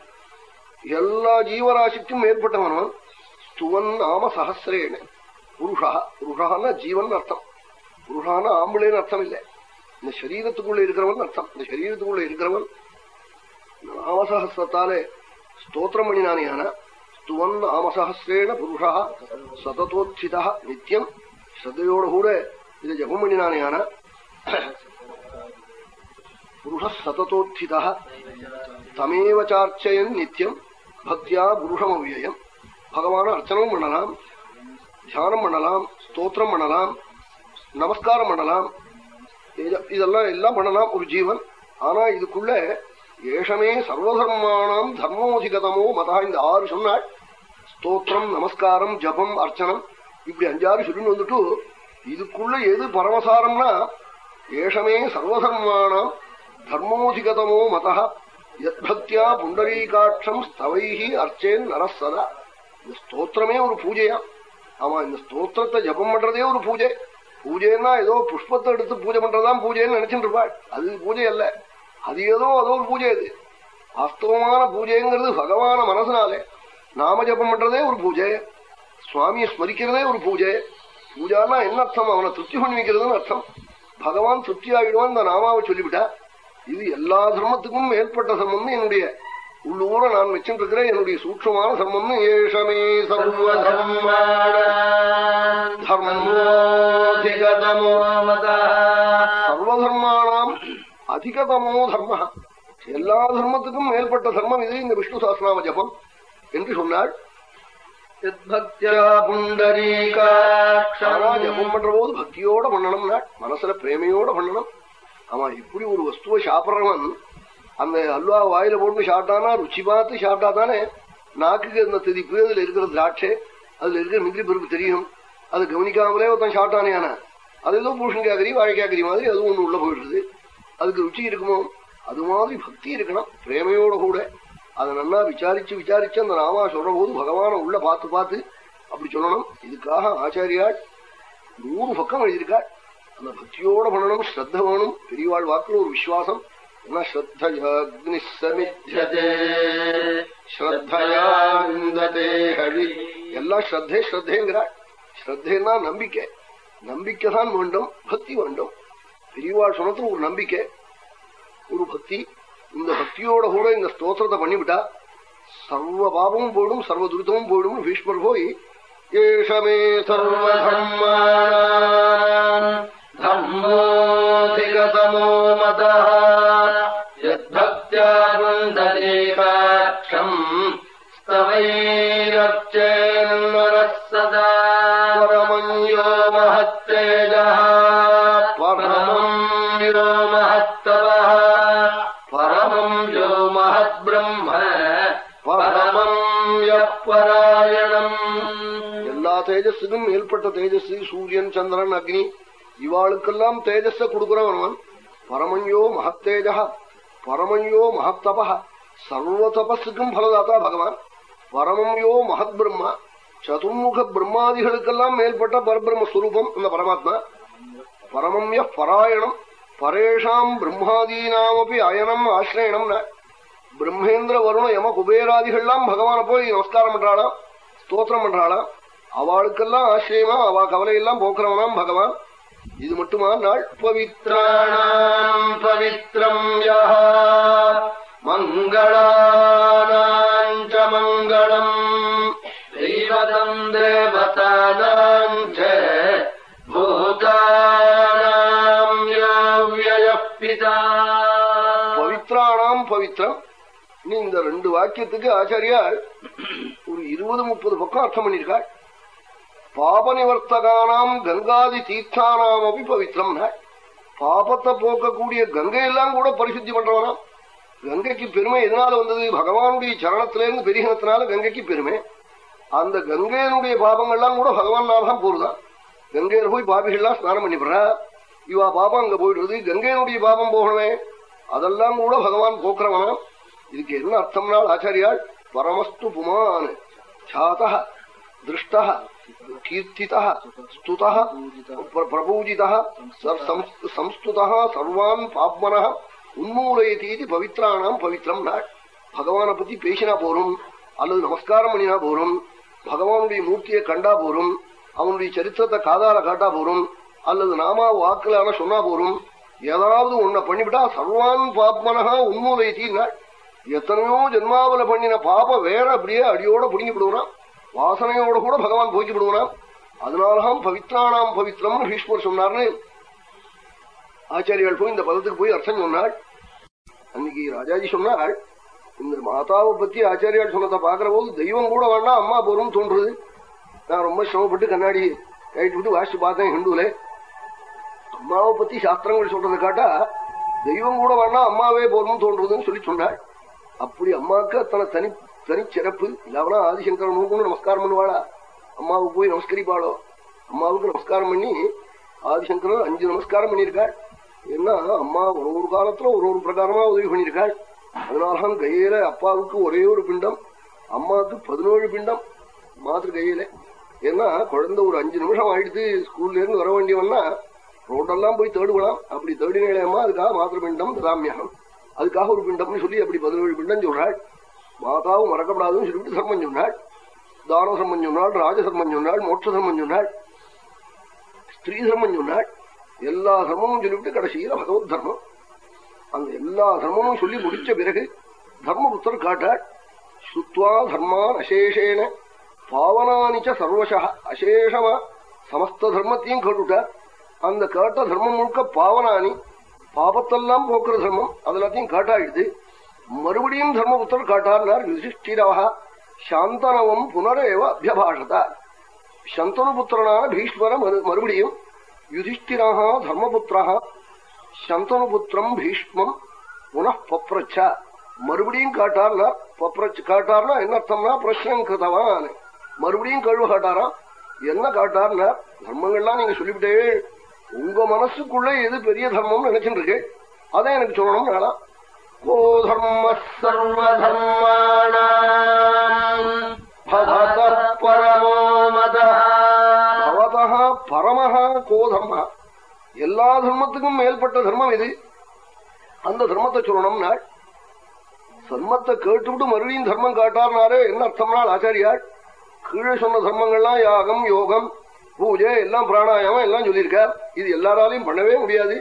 எல்லா ஜீவராசிக்கும் மேற்பட்டவன் ஸ்துவன் நாம சஹசிரேன புருஷா புருஷான ஜீவன் அர்த்தம். புருஷான ஆம்பளைன்னு அர்த்தம் இல்லை இந்த சரீரத்துக்குள்ள இருக்கிறவன் அர்த்தம். இந்த சரீரத்துக்குள்ள இருக்கிறவன் நாமசகசிரத்தாலே ஸ்தோத்திரம் பண்ணினானியான ஸ்துவன் நாமசகசிரேண புருஷா சததோச்சிதா நித்தியம் ஸ்ரத்தையோட கூட இதை ஜபம் பண்ணினானியான புருஷ சததோச்சிதா தமேவ சார்ச்சயன் நித்தியம் பக்தியா புருஷம் அவ்வியம் பகவான அர்ச்சனமும் பண்ணலாம். தியானம் பண்ணலாம் ஸ்தோத்திரம் பண்ணலாம் நமஸ்காரம் பண்ணலாம். இதெல்லாம் எல்லாம் பண்ணலாம் ஒரு ஜீவன். ஆனா இதுக்குள்ள ஏஷமே சர்வதர்மானாம் தர்மோதிகதமோ மதா. இந்த ஆறு சொன்னாள் ஸ்தோத்திரம் நமஸ்காரம் ஜபம் அர்ச்சனம் இப்படி அஞ்சாறு சொல்லின்னு வந்துட்டு இதுக்குள்ள எது பரமசாரம்னா ஏஷமே சர்வதர்மானாம் தர்மோதிகதமோ மதா. யத்பக்தியா புண்டரீகாட்சம் ஸ்தவைஹி அர்ச்சேன் நரசதா. இந்த ஸ்தோத்திரமே ஒரு பூஜையா. ஆமா இந்த ஸ்தோத்திரத்தை ஜபம் பண்றதே ஒரு பூஜை. பூஜைன்னா ஏதோ புஷ்பத்தை எடுத்து பூஜை பண்றதுதான் பூஜைன்னு நினைச்சுட்டு இருப்பாள். அது பூஜை அல்ல. அது ஏதோ அதோ ஒரு பூஜை அது. வாஸ்தவமான பூஜைங்கிறது பகவான மனசுனாலே. நாம ஜபம் பண்றதே ஒரு பூஜை. சுவாமியை ஸ்மரிக்கிறதே ஒரு பூஜை. பூஜானா என்ன அர்த்தம்? அவனை திருப்தி பண்ணி வைக்கிறதுன்னு அர்த்தம். பகவான் திருப்தி ஆகிடுவான் இந்த நாமாவை சொல்லிவிட்டா. இது எல்லா தர்மத்துக்கும் மேற்பட்ட சம்பந்தம் என்னுடைய உள்ளூர நான் வச்சுருக்கிறேன் என்னுடைய சூட்சமான தர்மம்னு ஏஷமே சர்வ சர்வதர்மானாம் அதிகதமோ தர்ம எல்லா தர்மத்துக்கும் மேற்பட்ட தர்மம் இது இந்த விஷ்ணு சாஸ்திராம ஜபம். என்று சொன்னாள் ஜபம் பண்ற போது பக்தியோட பண்ணணும்னா மனசுல பிரேமையோட பண்ணணும். ஆமா இப்படி ஒரு வஸ்துவை சாப்பிடுறவன் அந்த அல்வா வாயில போட்டு சாப்பிட்டானா ருச்சி பார்த்து சாப்பிட்டா தானே நாக்குக்கு அந்த திதிப்பு அதுல இருக்கிற திராட்சை அதுல இருக்கிற மிந்திரி பருப்பு தெரியும். அது கவனிக்காமலே ஒருத்தன் சாப்பிட்டானே ஆனா. அது ஏதோ பூஷணிக்காக்கறி வாழைக்காக்கறி மாதிரி அதுவும் ஒண்ணு உள்ள போயிடுது. அதுக்கு ருச்சி இருக்குமோ? அது மாதிரி பக்தி இருக்கணும் பிரேமையோட கூட. அதை நல்லா விசாரிச்சு விசாரிச்சு அந்த நாமா சொல்ற போது பகவான உள்ள பார்த்து பார்த்து அப்படி சொல்லணும். இதுக்காக ஆச்சாரியாள் நூறு பக்கம் எழுதியிருக்காள் அந்த பக்தியோட பண்ணணும் ஸ்ரத்த வேணும் பெரியவாள் வாக்குல ஒரு விசுவாசம். என்ன சமிஜதே சமித்யதே ஸ்ரத்தயா விந்ததே ஹரி எல்லாம் ஸ்ரத்தே ஸ்ரத்தேங்கிறாள் ஸ்ரத்தேன்னா நம்பிக்கை நம்பிக்கை தான் வேண்டும் பக்தி வேண்டும் பெரியவாள் சொன்னது ஒரு நம்பிக்கை ஒரு பக்தி இந்த பக்தியோட கூட இந்த ஸ்தோத்திரத்தை பண்ணிவிட்டா சர்வ பாபமும் போடும் சர்வ துரிதமும் போயிடும் பீஷ்மர் போய் ஏஷமே சர்வதர்மா தர்மோதிகதமோ யத்பக்தியா புண்டரீகாட்சம் स्तवैरर्चेन्मनः परमञ्यो महत्तेजः परमम् यो महत्तवः परमम् यो महद्ब्रह्म परमम् यः परायणम् எல்லா தேஜஸுக்கும் மேல்பட்ட தேஜஸ் சூரியன் சந்திரன் அக்னி இவாளுக்கெல்லாம் தேஜஸ கொடுக்கிறவன் பரமஞ்சோ மகத்தேஜா பரமஞ்சோ மகத்தப சர்வ தபஸுக்கும் பலதாத்தா பகவான் பரமம் மகத் பிரம்மா சதுர்முக பிரம்மாதிகளுக்கெல்லாம் மேல்பட்ட பரபிரம்மஸ்வரூபம் அந்த பரமாத்மா। பரமம்ய பராயணம் பரேஷாம் பிரம்மாதீனாமப்பி அயனம் ஆசிரயணம் பிரம்மேந்திர வருண யம குபேராதிகள்லாம் பகவான போய் நமஸ்காரம் பண்றாளாம் ஸ்தோத்திரம் பண்றாளாம்। அவளுக்கெல்லாம் ஆசிரியமா அவ கவலையெல்லாம் போக்குறவனாம் பகவான்। இது மட்டுமா நாள் பவித்ராணாம் பவித்ரம் மங்களானாஞ்ச மங்களம். தெய்வதம் தேவதானாஞ்ச பூதானாம் யோவிய பிதா. பவித்ராணாம் பவித்ரம். இந்த ரெண்டு வாக்கியத்துக்கு ஆச்சாரியால் ஒரு இருபது முப்பது பக்கம் அர்த்தம் பண்ணிருக்காள் பாப நிவர்த்தகானாம் கங்காதி தீர்த்தானாம் அப்படி பவித்திரம் பாபத்தை போக்கக்கூடிய கங்கையெல்லாம் கூட பரிசுத்தி பண்றவனாம். கங்கைக்கு பெருமை எதனால வந்தது? பகவானுடைய சரணத்திலேருந்து பெருகினத்தினால கங்கைக்கு பெருமை. அந்த கங்கையனுடைய பாபங்கள்லாம் கூட பகவான் தான் போறதான் கங்கையில போய் பாபிகள்லாம் ஸ்நானம் பண்ணிவிடுறா இவா பாபம் அங்க போயிடுறது கங்கையனுடைய பாபம் போகணுமே. அதெல்லாம் கூட பகவான் போக்குறவனா இதுக்கு என்ன அர்த்தம்னால் ஆச்சாரியால் பரமஸ்து புமான். சாத்தா திருஷ்டா கீர்த்தித ஸ்துத பிரபூஜித சம்ஸ்துத சர்வான் பாப்மன உன்மூலயத்தீதி பவித்ராணாம் பவித்ரம் நாள் பகவானை பத்தி பேசினா போரும் அல்லது நமஸ்காரம் பண்ணினா போரும் பகவானுடைய மூர்த்தியை கண்டா போரும் அவனுடைய சரித்திரத்தை காதால காட்டா போரும் அல்லது நாமா வாக்குலான சொன்னா போரும் ஏதாவது உன்னை பண்ணிவிட்டா சர்வான் பாப்மனகா நாள் எத்தனையோ ஜென்மாவில பண்ணின பாப வேற அப்படியே அடியோட புடிங்கி விடுவான் வாசனையோட கூட பகவான் போக்கி அதனாலதான் பவித்ரானாம் பவித்ரம் பீஷ்மர் சொன்னார்னு ஆச்சாரியால் போய் இந்த பதத்துக்கு போய் அர்த்தம் சொன்னாள் அன்னைக்கு ராஜாஜி சொன்னாள் இந்த மாதாவை பத்தி ஆச்சாரியால் சொன்னதை பாக்குற போது தெய்வம் கூட வேணா அம்மா போரும் தோன்றுது. நான் ரொம்ப சிரமப்பட்டு கண்ணாடி கைட்டு விட்டு வாசிச்சு பார்த்தேன் ஹிந்துல. அம்மாவை பத்தி சாஸ்திரங்கள் சொல்றதை காட்டா தெய்வம் கூட வேணா அம்மாவே போதும் தோன்றதுன்னு சொல்லி சொன்னாள் அப்படி அம்மாவுக்கு அத்தனை தனி தனிச்சிறப்பு இல்லாமனா ஆதிசங்கரனுக்கும் நமஸ்காரம் பண்ணுவாளா? அம்மாவுக்கு போய் நமஸ்கரிப்பாளோ? அம்மாவுக்கு நமஸ்காரம் பண்ணி ஆதிசங்கரன் அஞ்சு நமஸ்காரம் பண்ணியிருக்காள் ஏன்னா அம்மா ஒரு ஒரு காலத்துல ஒரு ஒரு பிரகாரமா உதவி பண்ணியிருக்காள் அதனால்தான் கையில அப்பாவுக்கு ஒரே ஒரு பிண்டம் அம்மாவுக்கு பதினேழு பிண்டம் மாத்திரை கையில. ஏன்னா குழந்தை ஒரு அஞ்சு நிமிஷம் ஆயிடுத்து ஸ்கூல்ல இருந்து வர வேண்டியவன்னா ரோடெல்லாம் போய் தேடுவலாம். அப்படி தேடினேமா அதுக்காக மாத்திர பிண்டம் ராமியம் அதுக்காக ஒரு பிண்டம்னு சொல்லி அப்படி பதினேழு பிண்டம் சொல்றாள். மாதாவும் மறக்கப்படாதுன்னு சொல்லிவிட்டு சர்மம் சொன்னாள். தான சர்மம் சொன்னாள் ராஜசர்மம் சொன்னாள் மோட்ச சர்மம் சொன்னாள். ஸ்திரீ தர்மம் சொன்னாள். எல்லா தர்மமும் சொல்லிவிட்டு கடைசியில பகவத் தர்மம். அந்த எல்லா தர்மமும் சொல்லி முடிச்ச பிறகு தர்மபுத்தர் காட்டாள் சுத்வா தர்மான் அசேஷேன பாவனானிச்ச சர்வசா அசேஷமா? சமஸ்த தர்மத்தையும் கேட்டுட்டார். அந்த கேட்ட தர்மம் முழுக்க பாவனானி பாபத்தெல்லாம் போக்குற தர்மம் அதெல்லாத்தையும் காட்டாயிடுது. மறுபடியும் தர்மபுத்தர் காட்டார்னார் யுதிஷ்டிரவா சாந்தனவம் புனரேவ அபியபாஷதார் சந்தனுபுத்திரனான பீஷ்மர மறுபடியும் யுதிஷ்டிரா தர்மபுத்திரா சந்தனுபுத்திரம் பீஷ்மம் புனഃ மறுபடியும் காட்டார்னா பப்ரச் காட்டார்னா என்ன அர்த்தம்னா பிரச்சனம் மறுபடியும் கழுவு காட்டாராம் என்ன காட்டார்னா தர்மங்கள்லாம் நீங்க சொல்லிவிட்டே உங்க மனசுக்குள்ள எது பெரிய தர்மம்னு நினைச்சுட்டு இருக்கு அதை எனக்கு சொல்லணும் நாளா கோ தர்ம பரமோ மத தர்ம எல்லா தர்மத்துக்கும் மேல்பட்ட தர்மம் இது அந்த தர்மத்தை சொல்லணும் நாள் தர்மத்தை கேட்டுவிட்டு மறுபடியும் தர்மம் காட்டார்னாரு என்ன அர்த்தம்னால் ஆச்சாரியாள் கீழே சொன்ன தர்மங்கள்லாம் யாகம் யோகம் பூஜை எல்லாம் பிராணாயாமம் எல்லாம் சொல்லியிருக்கார். இது எல்லாராலையும் பண்ணவே முடியாது.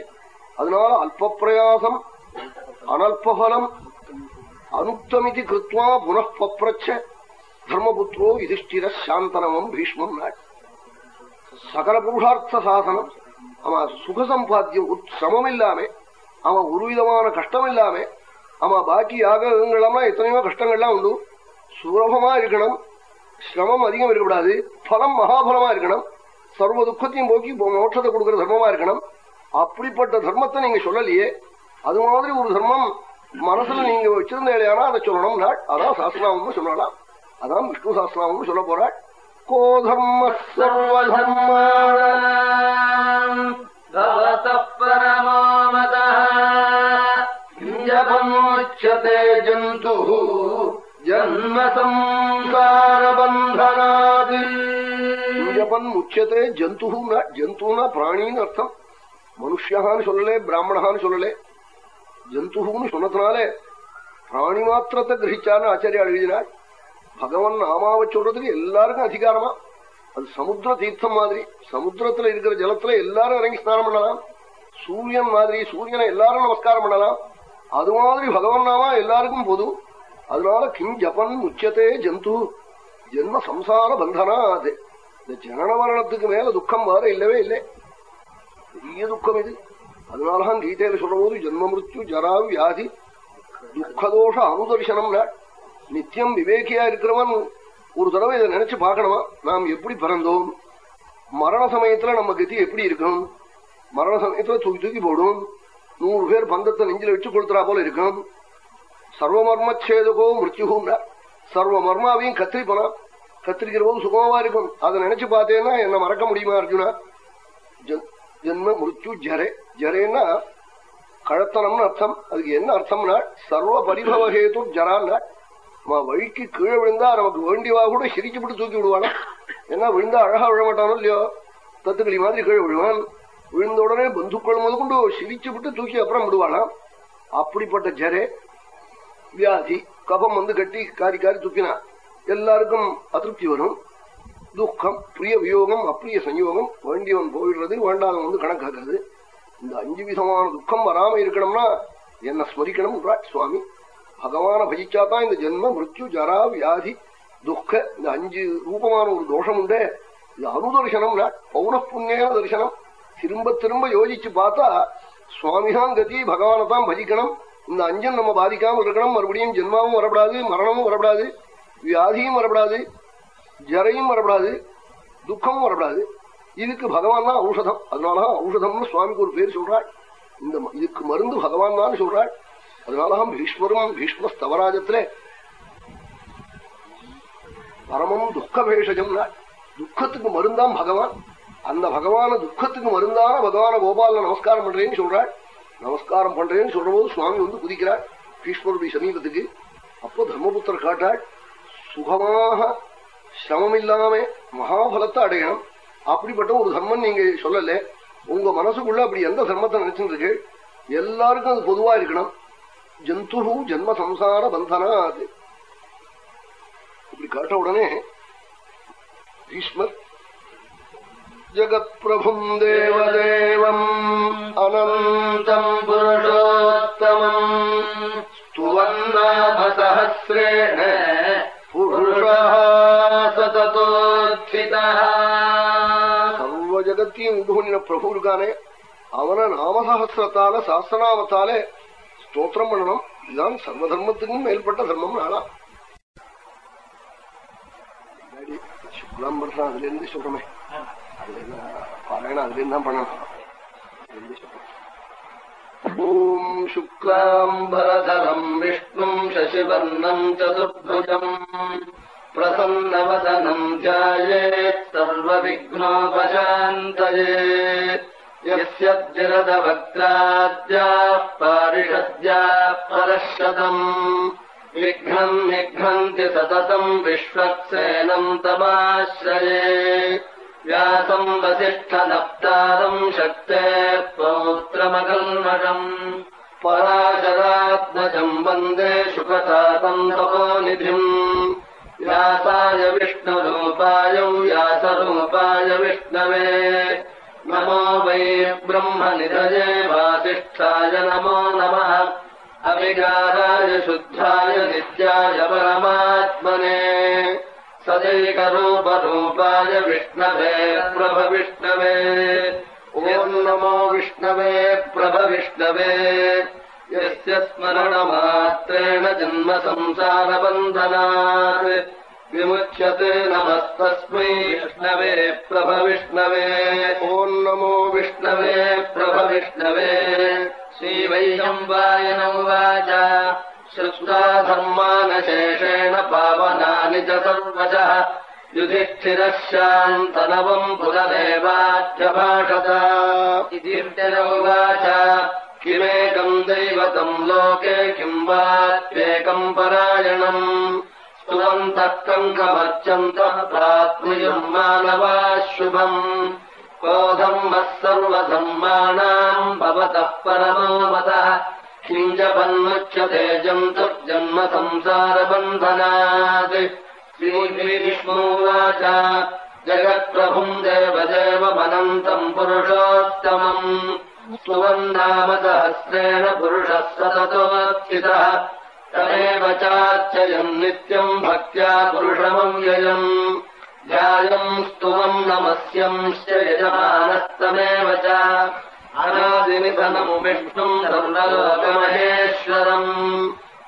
அதனால அல்ப பிரயாசம். அனல்பலம் அனுக்தமிதி கிருத்வா புனఃபப்ரச்ச தர்மபுத்திரோ யுதிஷ்டிர சாந்தனமம் பீஷ்மம் நாட். சகல புருஷார்த்த சாதனம் அவன் சுகசம்பாத்தியம் சிரமம் இல்லாம அவன் ஒரு விதமான கஷ்டம் இல்லாம அவன் பாக்கி யாகங்கள்லாம் எத்தனையோ கஷ்டங்கள்லாம் உண்டு. சுலபமா இருக்கணும் சிரமம் அதிகம் இருக்கக்கூடாது பலம் மகாபலமா இருக்கணும் சர்வ துக்கத்தையும் போக்கி மோட்சத்தை கொடுக்கிற தர்மமா இருக்கணும். அப்படிப்பட்ட தர்மத்தை நீங்க சொல்லலையே அது மாதிரி ஒரு தர்மம் மனசுல நீங்க வச்சிருந்தேனா அதை சொல்லணும். அதான் சாஸ்திராமம்னு சொல்லலாம் அதான் விஷ்ணு சாஸ்திராமம்னு சொல்ல போறாள் கோ தர்ம பரமோ ஜந்து ஜன்ம ஜபன் முச்சதே ஜந்துனா ஜந்துனா பிராணின்னு அர்த்தம். மனுஷான்னு சொல்லலே பிராமணான்னு சொல்லலே. ஜந்துன்னு சொன்னதுனாலே பிராணி மாத்திரத்தை கிரகிச்சான்னு ஆச்சாரியா எழுதினாள் பகவான் நாமாவை சொல்றதுக்கு எல்லாருக்கும் அதிகாரமா அது சமுத்திர தீர்த்தம் மாதிரி சமுத்திரத்துல இருக்கிற ஜலத்துல எல்லாரும் இறங்கி ஸ்நானம் பண்ணலாம் சூரியன் மாதிரி சூரியனை எல்லாரும் நமஸ்காரம் பண்ணலாம் அது மாதிரி பகவான் நாமா எல்லாருக்கும் பொது அதனால கிம் ஜபன் முச்சத்தே ஜந்து ஜென்ம சம்சார பந்தனா அது இந்த ஜனன மரணத்துக்கு மேல துக்கம் வேற இல்லவே இல்லை பெரிய துக்கம் இது அதனாலதான் கீதையில சொல்ற போது ஜென்ம மிருத்யு ஜரா வியாதி துக்கதோஷ அனுதர்சனம் நித்தியம் விவேகியா இருக்கிறவன் ஒரு தடவை இதை நினைச்சு பார்க்கணுமா? நாம் எப்படி பிறந்தோம்? மரண சமயத்துல நம்ம கதி எப்படி இருக்கணும் மரண சமயத்துல தூக்கி தூக்கி போடும். நூறு பேர் பந்தத்தை நெஞ்சில வச்சு கொடுத்துறா போல இருக்கும். சர்வமர்மச்சேதகோ மிருத்யுன்னா சர்வ மர்மாவையும் கத்திரிப்பனா கத்திரிக்கிற போது சுகமா இருக்கும். அதை நினைச்சு பார்த்தேன்னா என்ன மறக்க முடியுமா அர்ஜுனா? ஜென்ம மிருத்யு ஜரே. ஜரேன்னா கழத்தனம்னு அர்த்தம். அதுக்கு என்ன அர்த்தம்னா சர்வ பரிபவஹேது ஜரான்னா நம்ம வழிக்கு கீழே விழுந்தா நமக்கு வேண்டியவா கூட சிரிச்சுப்பட்டு தூக்கி விடுவானா? ஏன்னா விழுந்தா அழகா விழ மாட்டானோ இல்லையோ? தத்துக்களி மாதிரி கீழே விழுவான். விழுந்த உடனே பந்துக்கள் முத கொண்டு சிரிச்சு விட்டு தூக்கி அப்புறம் விடுவானாம் அப்படிப்பட்ட ஜரே வியாதி கபம் வந்து கட்டி காரி காரி துப்பினா எல்லாருக்கும் அதிருப்தி வரும். துக்கம் பிரிய வியோகம் அப்பிரிய சஞ்யோகம் வேண்டியவன் போயிடுறது வேண்டாதவன் வந்து கணக்காக்காது. இந்த அஞ்சு விதமான துக்கம் வராம இருக்கணும்னா என்ன ஸ்மரிக்கணும் சுவாமி. பகவான பஜிச்சாதான் இந்த ஜென்ம மிருத்யு ஜரா வியாதி துக்க இந்த அஞ்சு ரூபமான ஒரு தோஷம் உண்டு இது அனுதர்சனம் பௌன புண்ணிய தரிசனம் திரும்ப திரும்ப யோசிச்சு பார்த்தா சுவாமிதான் கதி பகவானை தான் பஜிக்கணும். இந்த அஞ்சன் நம்ம பாதிக்காமல் இருக்கணும். மறுபடியும் ஜென்மாவும் வரப்படாது மரணமும் வரப்படாது வியாதியும் வரப்படாது. ஜரையும் வரப்படாது துக்கமும் வரப்படாது. இதுக்கு பகவான் தான் ஔஷதம். அதனாலதான் ஔஷதம்னு சுவாமிக்கு ஒரு பேர் சொல்றாள் இந்த இதுக்கு மருந்து பகவான் தான் சொல்றாள் அதனாலதான் பீஷ்மரும் பீஷ்ம ஸ்தவராஜத்திலே பரமம் துக்க பேஷஜம் துக்கத்துக்கு மருந்தாம் பகவான். அந்த பகவான துக்கத்துக்கு மருந்தான பகவான கோபால நமஸ்காரம் பண்றேன்னு சொல்றாள் நமஸ்காரம் பண்றேன்னு சொல்றபோது சுவாமி வந்து குதிக்கிறாள் பீஷ்மருடைய சமீபத்துக்கு. அப்போ தர்மபுத்திர காட்டாள் சுகமாக சிரமம் இல்லாம மகாபலத்தை அடையணும். அப்படிப்பட்ட ஒரு தர்மம் நீங்க சொல்லல. உங்க மனசுக்குள்ள அப்படி எந்த தர்மத்தை நினைச்சுருக்கு எல்லாருக்கும் அது பொதுவா இருக்கணும். ஜந்து ஜென்ம சம்சார பந்தனா அது. இப்படி கேட்ட உடனே பீஷ்மர் ஜகத்பிரபும் தேவதேவம் அனந்தம் புருஷோத்தமம் ஸ்துவன்னாமசஹசிரேண பிரபு இருக்கானே அவனை நாமசகசிரத்தால சாஸ்திரநாமத்தாலே ஸ்தோத்திரம் பண்ணணும். இதுதான் சர்வ தர்மத்துக்கும் மேல்பட்ட தர்மம் நாளா. சுக்லாம் பண்றான் அதுல இருந்து சொல்றமே பாராயணம் அதுல இருந்து தான் பண்ணணும். ஓம் சுக்லாம்பரதரம் விஷ்ணும் சசிவர்ணம் प्रसन्नवदनम् जायेत् सर्वविघ्नोपशान्तये यस्य जिरदवक्त्राद्याः पारिषद्याः परशतम् विघ्नम् निघ्नन्ति सततम् विश्वक्सेनम् तमाश्रये। व्यासम् वसिष्ठनप्तारम् शक्ते पौत्रमकल्मषम् पराशरात्मजम् वन्दे शुकतातम् तपोनिधिम्। व्यासाय विष्णुरूपाय व्यासरूपाय विष्णवे। नमो वै ब्रह्मनिधये वासिष्ठाय नमो नमः। अविकाराय शुद्धाय नित्याय परमात्मने। सदैकरूपरूपाय विष्णवे प्रभविष्णवे ॐ नमो विष्णवे प्रभविष्णवे यस्य स्मरणमात्रेण जन्म संसारबन्धनात् विमुच्यते नमस्तस्मै विष्णवे प्रभविष्णवे। ॐ नमो विष्णवे प्रभविष्णवे। श्रीवैशम्बायनौ वाच श्रुत्वा धर्मानशेषेण पावनानि च सर्वशः। युधिष्ठिरः शान्तनवम् इतिर्जनौवाच किमेकम् दैवतम् लोके किम् वाप्येकम् परायणम् स्तुवन्तः कङ्कमर्चन्तः प्राप्नुयम् मानवाः शुभम् क्रोधम्मः सर्वधर्माणाम् भवतः परमो मतः किञ्जपन्मुच्यते जन्तुर्जन्म संसारबन्धनात् श्रीविष्णुवाच जगत्प्रभुम् देवदेवमनन्तम् पुरुषोत्तमम् स्तुवन्नाम सहस्रेण पुरुषः सततोत्थितः तमेव चार्चयम् नित्यम् भक्त्या पुरुषमव्ययम्। ध्यायम् स्तुवम् नमस्यंश्च यजमानस्तमेव च। अनादिनिधनम् विष्णुम् सर्वलोकमहेश्वरम्।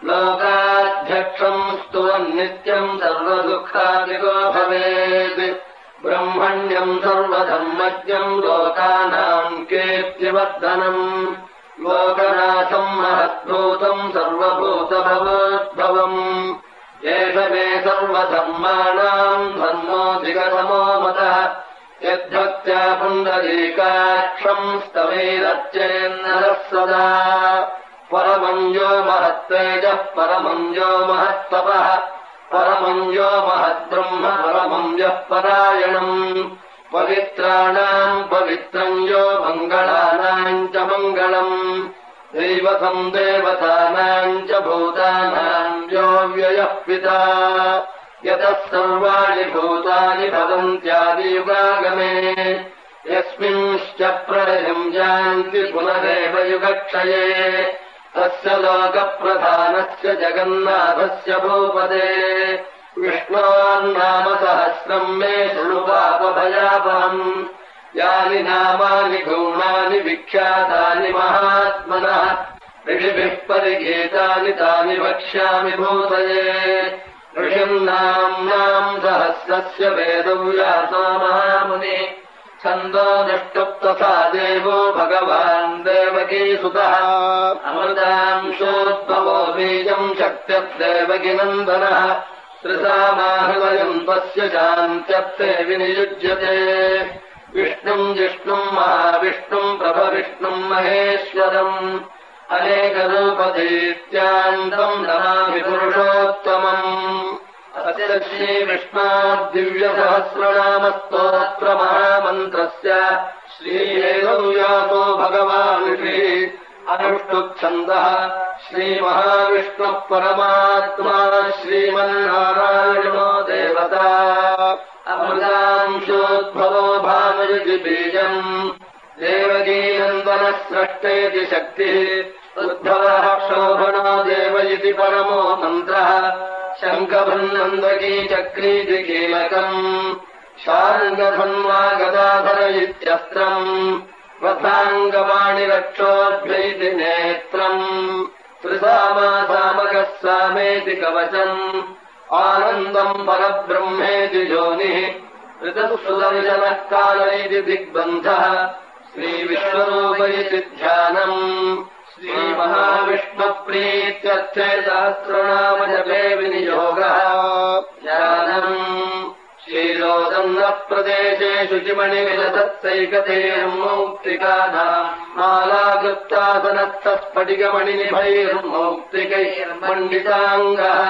लोकाध्यक्षम् स्तुवन् नित्यम् सर्वदुःखादिको भवेत् ब्रह्मण्यम् सर्वधर्मज्ञम् लोकानाम् कीर्तिवर्धनम्। लोकनाथम् महद्भूतम् सर्वभूतभवोद्भवम्। एष मे सर्वधर्माणाम् धर्मोऽधिगतमो मतः यद्भक्त्या पुण्डरीकाक्षम् स्तवैरच्चेन्नरः सदा। परमम् यो महत्तेजः परमम् यो महत्तपः परमम् यो महद्ब्रह्म परमम् यः परायणम् पवित्राणाम् पवित्रम् यो मङ्गलानाम् च मङ्गलम् दैवतम् देवतानाम् च भूतानाम् यो व्ययः पिता यतः सर्वाणि भूतानि भवन्त्यादियुगागमे यस्मिंश्च प्रलयम् जानति पुनरेव युगक्षये तस्य लोकप्रधानस्य जगन्नाथस्य भूपदे विष्णोर्नाम सहस्रम् मे शृणु पापभयापहम् यानि नामानि गुणानि विख्यातानि महात्मनः। ऋषिभिः परिगीतानि तानि वक्ष्यामि भूतये। ऋषिम् नाम्नाम् सहस्रस्य वेदव्यासो महामुनि छन्दो दृष्टुप्तथा देवो भगवान् देवकी सुतः अमृतांशोद्भवो बीजम् शक्त्यदेवकी नन्दनः त्रिसामाहृदयम् तस्य शान्त्यप्ते विनियुज्यते विष्णुम् जिष्णुम् महाविष्णुम् प्रभविष्णुम् महेश्वरम् अनेकरूपधीत्यान्तम् नमामि पुरुषोत्तमम् अस्य श्रीविष्णोद्दिव्यसहस्रनामस्तोत्रमहामन्त्रस्य श्रीवेदव्यासो भगवान् श्री अनुष्टुच्छन्दः श्रीमहाविष्णुः परमात्मा श्रीमन्नारायणो देवता अमृतांशोद्भवो भानुरिति बीजम् देवकीनन्दनस्रष्टेति शक्तिः उद्भवः शोभनो देव इति परमो मन्त्रः शङ्खभन्नन्दकी चक्रीति कीलकम् शार्ङ्गधन्वा गदाधर इत्यस्त्रम् रथाङ्गवाणिरक्षोभ्यैति नेत्रम् त्रिसामासामकः सामेति कवचम् आनन्दम् परब्रह्मेति योनिः ऋतः सुदर्शनः काल इति दिग्बन्धः श्रीविश्वरूप इति ध्यानम् श्रीमहाविष्णुप्रीत्यर्थे सहस्रनाम जपे विनियोगः ध्यानम् शीलोदन्नप्रदेशे शुचिमणिविलसत्सैकतेयम् मौक्तिकानाम् मालाकृत्तासनस्तस्फटिकमणिनिभैर्मौक्तिकैर्मण्डिताङ्गः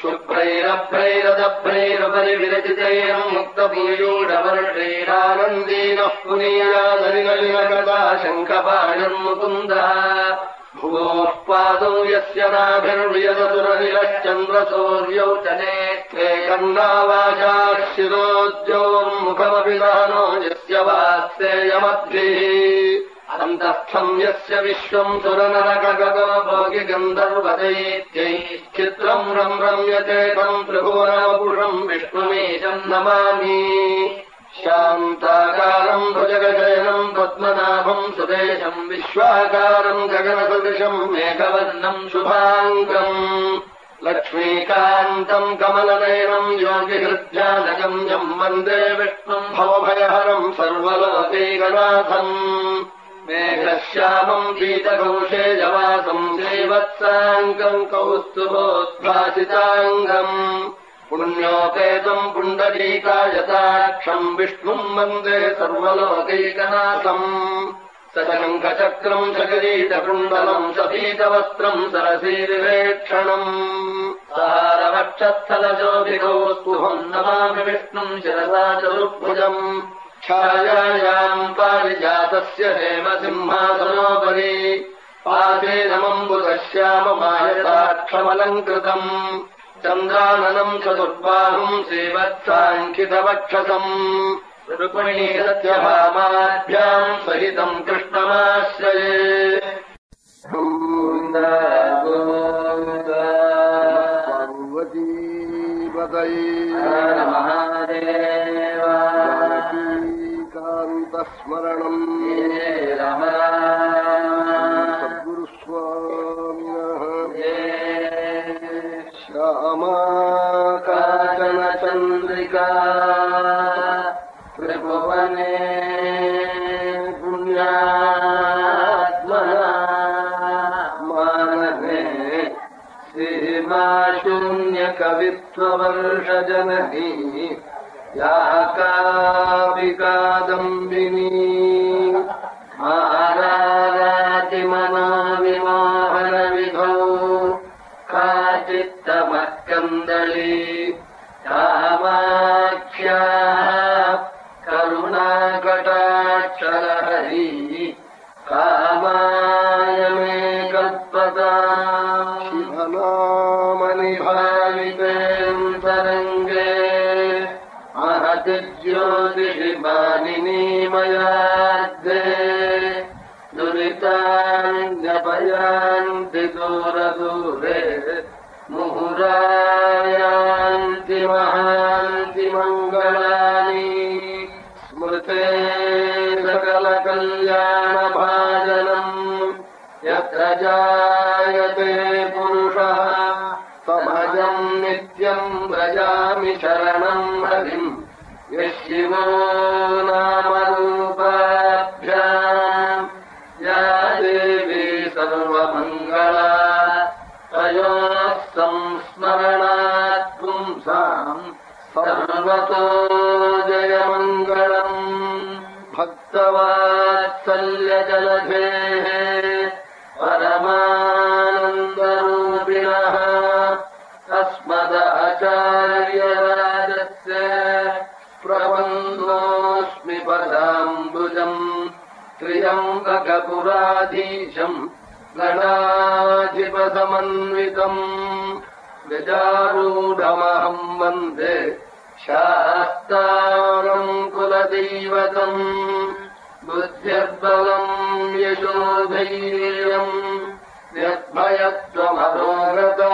शुभ्रैरभ्रैरदभ्रैरुपरि विरचितैरम् मुक्तभूयूढवर्षैरानन्दीनः पुनीयादलिनलिनगदा शङ्खपाणन्मुकुन्दः भुवोः पादौ यस्य नाभिर्वियदसुरनिलश्चन्द्रसौर्यौ च नेत्रे कन्नावाचा शिरोद्योन्मुखमपि दानो यस्य वात्सेयमद्भिः अन्तस्थम् यस्य विश्वम् सुरनरकगो भोगि गन्धर्वदैत्यैश्चित्रम् रम् रम्यते तम् त्रिभुवनवपुषम् विष्णुमीशम् नमामि शान्ताकारम् भुजगशयनम् पद्मनाभम् सुदेशम् विश्वाकारम् गगनसदृशम् मेघवर्णम् शुभाङ्गम् लक्ष्मीकान्तम् कमलनयनम् योगिहृद्यानगम्यम् वन्दे विष्णुम् भवभयहरम् सर्वलोकैकनाथम् मेघश्यामम् पीतघोषे जवासम् श्रीवत्साङ्गम् कौस्तुभोद्भासिताङ्गम् पुण्योपेतम् पुण्डरीकायताक्षम् विष्णुम् वन्दे सर्वलोकैकनाथम्। सशङ्खचक्रम् सगरीतकुण्डलम् सपीतवस्त्रम् सरसीरिवेक्षणम्। सहारवक्षस्थलजोभिगौस्तुभम् नमामि विष्णुम् शिरसा चतुर्भुजम्। छायायाम् पारिजातस्य हेमसिंहासनोपरि। पादेनमम्बुदश्याममायताक्षमलङ्कृतम् चन्द्राननम् चतुर्बाहुम् श्रीवत्साङ्कितवक्षसम् रुक्मिणी सत्यभामाभ्याम् सहितम् कृष्णमाश्रये कान्तस्मरणम् श्यामाकाचन चन्द्रिका त्रिभुवने पुण्यात्मना। मानने सीमाशून्यकवित्ववर्षजननी या कापि कादम्बिनी महारारातिमनोविमोहनविधौ गजारूढमहम् वन्दे शास्तारम् कुलदैवतम् बुद्धिर्बलम् यशोधैर्यम् निर्भयत्वमरोगता